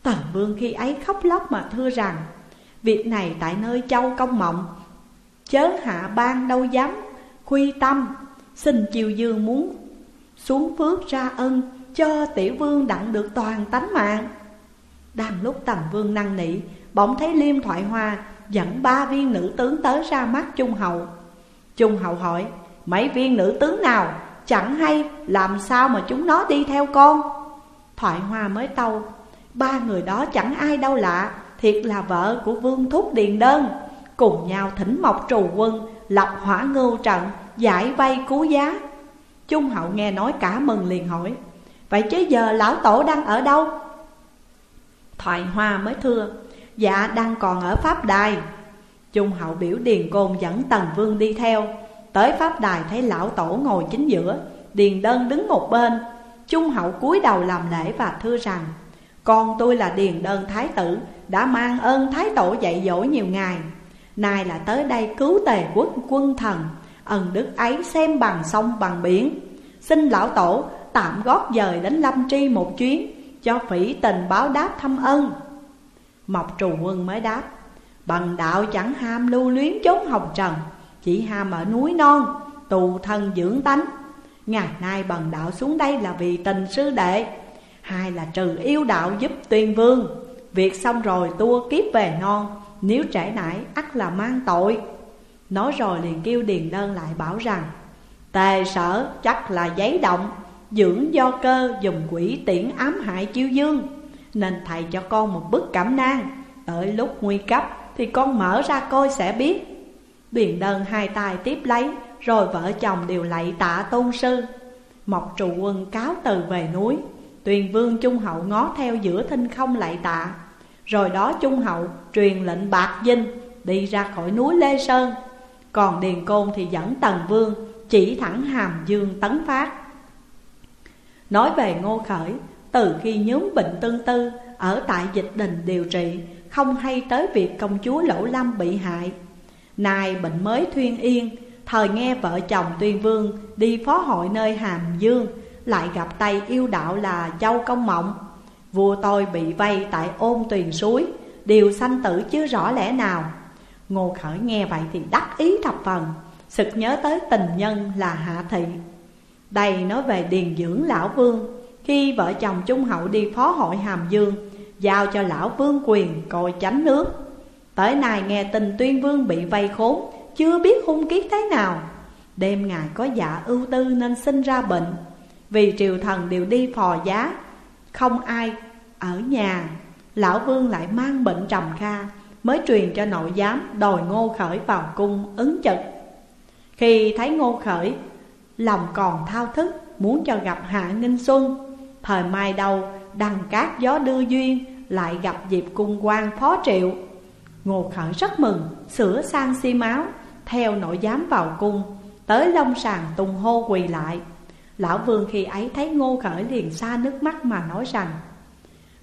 Tần vương khi ấy khóc lóc mà thưa rằng, Việc này tại nơi châu công mộng, Chớ hạ ban đâu dám Khuy tâm. Xin chiều dương muốn xuống phước ra ân, Cho tiểu vương đặng được toàn tánh mạng. Đang lúc tần vương năng nỉ, Bỗng thấy liêm thoại hoa Dẫn ba viên nữ tướng tới ra mắt Trung Hậu. Trung Hậu hỏi Mấy viên nữ tướng nào Chẳng hay làm sao mà chúng nó đi theo con? Thoại hoa mới tâu, Ba người đó chẳng ai đâu lạ, Thiệt là vợ của vương thúc điền đơn, Cùng nhau thỉnh mộc trù quân, Lập hỏa ngưu trận, Giải vay cứu giá. Trung hậu nghe nói cả mừng liền hỏi, Vậy chứ giờ lão tổ đang ở đâu? Thoại hoa mới thưa Dạ đang còn ở Pháp Đài. Trung hậu biểu Điền Côn dẫn Tần Vương đi theo Tới Pháp Đài thấy lão tổ ngồi chính giữa, Điền Đơn đứng một bên, Trung hậu cúi đầu làm lễ và thưa rằng, Con tôi là Điền Đơn Thái Tử, Đã mang ơn Thái Tổ dạy dỗ nhiều ngày Nay là tới đây cứu tề quốc quân thần, Ân đức ấy xem bằng sông bằng biển. Xin lão tổ tạm gót dời đến Lâm Tri một chuyến, Cho phỉ tình báo đáp thăm ân. Mộc trù quân mới đáp, Bằng đạo chẳng ham lưu luyến chốn hồng trần chỉ ham ở núi non, Tù thân dưỡng tánh. Ngày nay bằng đạo xuống đây là vì tình sư đệ. Hai là trừ yêu đạo giúp tuyên vương. Việc xong rồi tua kiếp về non, Nếu trễ nải ắt là mang tội. Nói rồi liền kêu điền đơn lại bảo rằng, Tề sở chắc là giấy động, Dưỡng do cơ dùng quỷ tiễn ám hại chiêu dương. Nên thầy cho con một bức cảm nang. Tới lúc nguy cấp thì con mở ra coi sẽ biết biện đơn hai tay tiếp lấy, Rồi vợ chồng đều lạy tạ tôn sư. Mộc trụ quân cáo từ về núi. Tuyền vương Trung Hậu ngó theo giữa thinh không lạy tạ. Rồi đó Trung Hậu truyền lệnh bạc dinh Đi ra khỏi núi Lê Sơn. Còn Điền Côn thì dẫn Tần Vương Chỉ thẳng hàm dương tấn phát. Nói về Ngô Khởi, Từ khi nhóm bệnh tương tư Ở tại dịch đình điều trị, Không hay tới việc công chúa Lỗ Lâm bị hại. Nay bệnh mới thuyên yên, Thời nghe vợ chồng tuyên vương Đi phó hội nơi Hàm Dương, Lại gặp tay yêu đạo là Châu Công Mộng. Vua tôi bị vây tại ôn tuyền suối, Điều sanh tử chưa rõ lẽ nào. Ngô Khởi nghe vậy thì đắc ý thập phần, Sực nhớ tới tình nhân là Hạ Thị. Đây nói về điền dưỡng lão vương, Khi vợ chồng Trung Hậu đi phó hội Hàm Dương, Giao cho lão vương quyền coi chánh nước. Tới nay nghe tin tuyên vương bị vây khốn, Chưa biết hung kiết thế nào. Đêm ngài có dạ ưu tư nên sinh ra bệnh. Vì triều thần đều đi phò giá, Không ai ở nhà. Lão vương lại mang bệnh trầm kha, Mới truyền cho nội giám đòi ngô khởi vào cung ứng trực. Khi thấy ngô khởi, Lòng còn thao thức, muốn cho gặp Hạ Nghinh Xuân. Thời mai đầu, đằng cát gió đưa duyên, Lại gặp dịp cung quan phó triệu. Ngô Khởi rất mừng, sửa sang xi máu Theo nội giám vào cung Tới long sàng tung hô quỳ lại. Lão Vương khi ấy thấy Ngô Khởi liền xa nước mắt mà nói rằng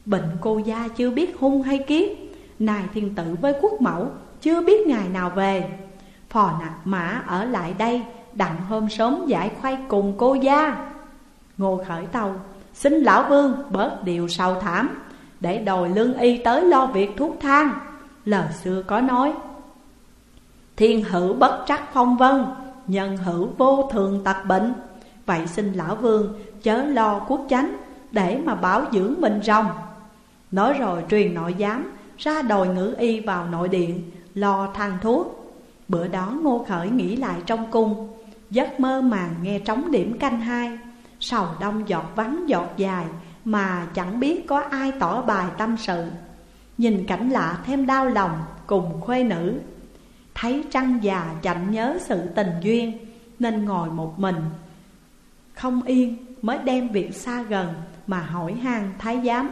Bệnh cô gia chưa biết hung hay kiếp Nài thiên tử với quốc mẫu Chưa biết ngày nào về. Phò nặc mã ở lại đây Đặng hôm sớm giải khoai cùng cô gia. Ngô Khởi tàu Xin lão vương bớt điều sầu thảm Để đòi lương y tới lo việc thuốc thang. Lời xưa có nói, Thiên hữu bất trắc phong vân, Nhân hữu vô thường tật bệnh. Vậy xin lão vương chớ lo quốc chánh Để mà bảo dưỡng mình rồng. Nói rồi truyền nội giám, Ra đòi ngữ y vào nội điện, Lo thang thuốc. Bữa đó ngô khởi nghĩ lại trong cung, Giấc mơ màng nghe trống điểm canh hai. Sầu đông giọt vắng giọt dài, Mà chẳng biết có ai tỏ bài tâm sự. Nhìn cảnh lạ thêm đau lòng cùng khuê nữ. Thấy trăng già chạnh nhớ sự tình duyên, Nên ngồi một mình. Không yên mới đem việc xa gần mà hỏi hàng thái giám.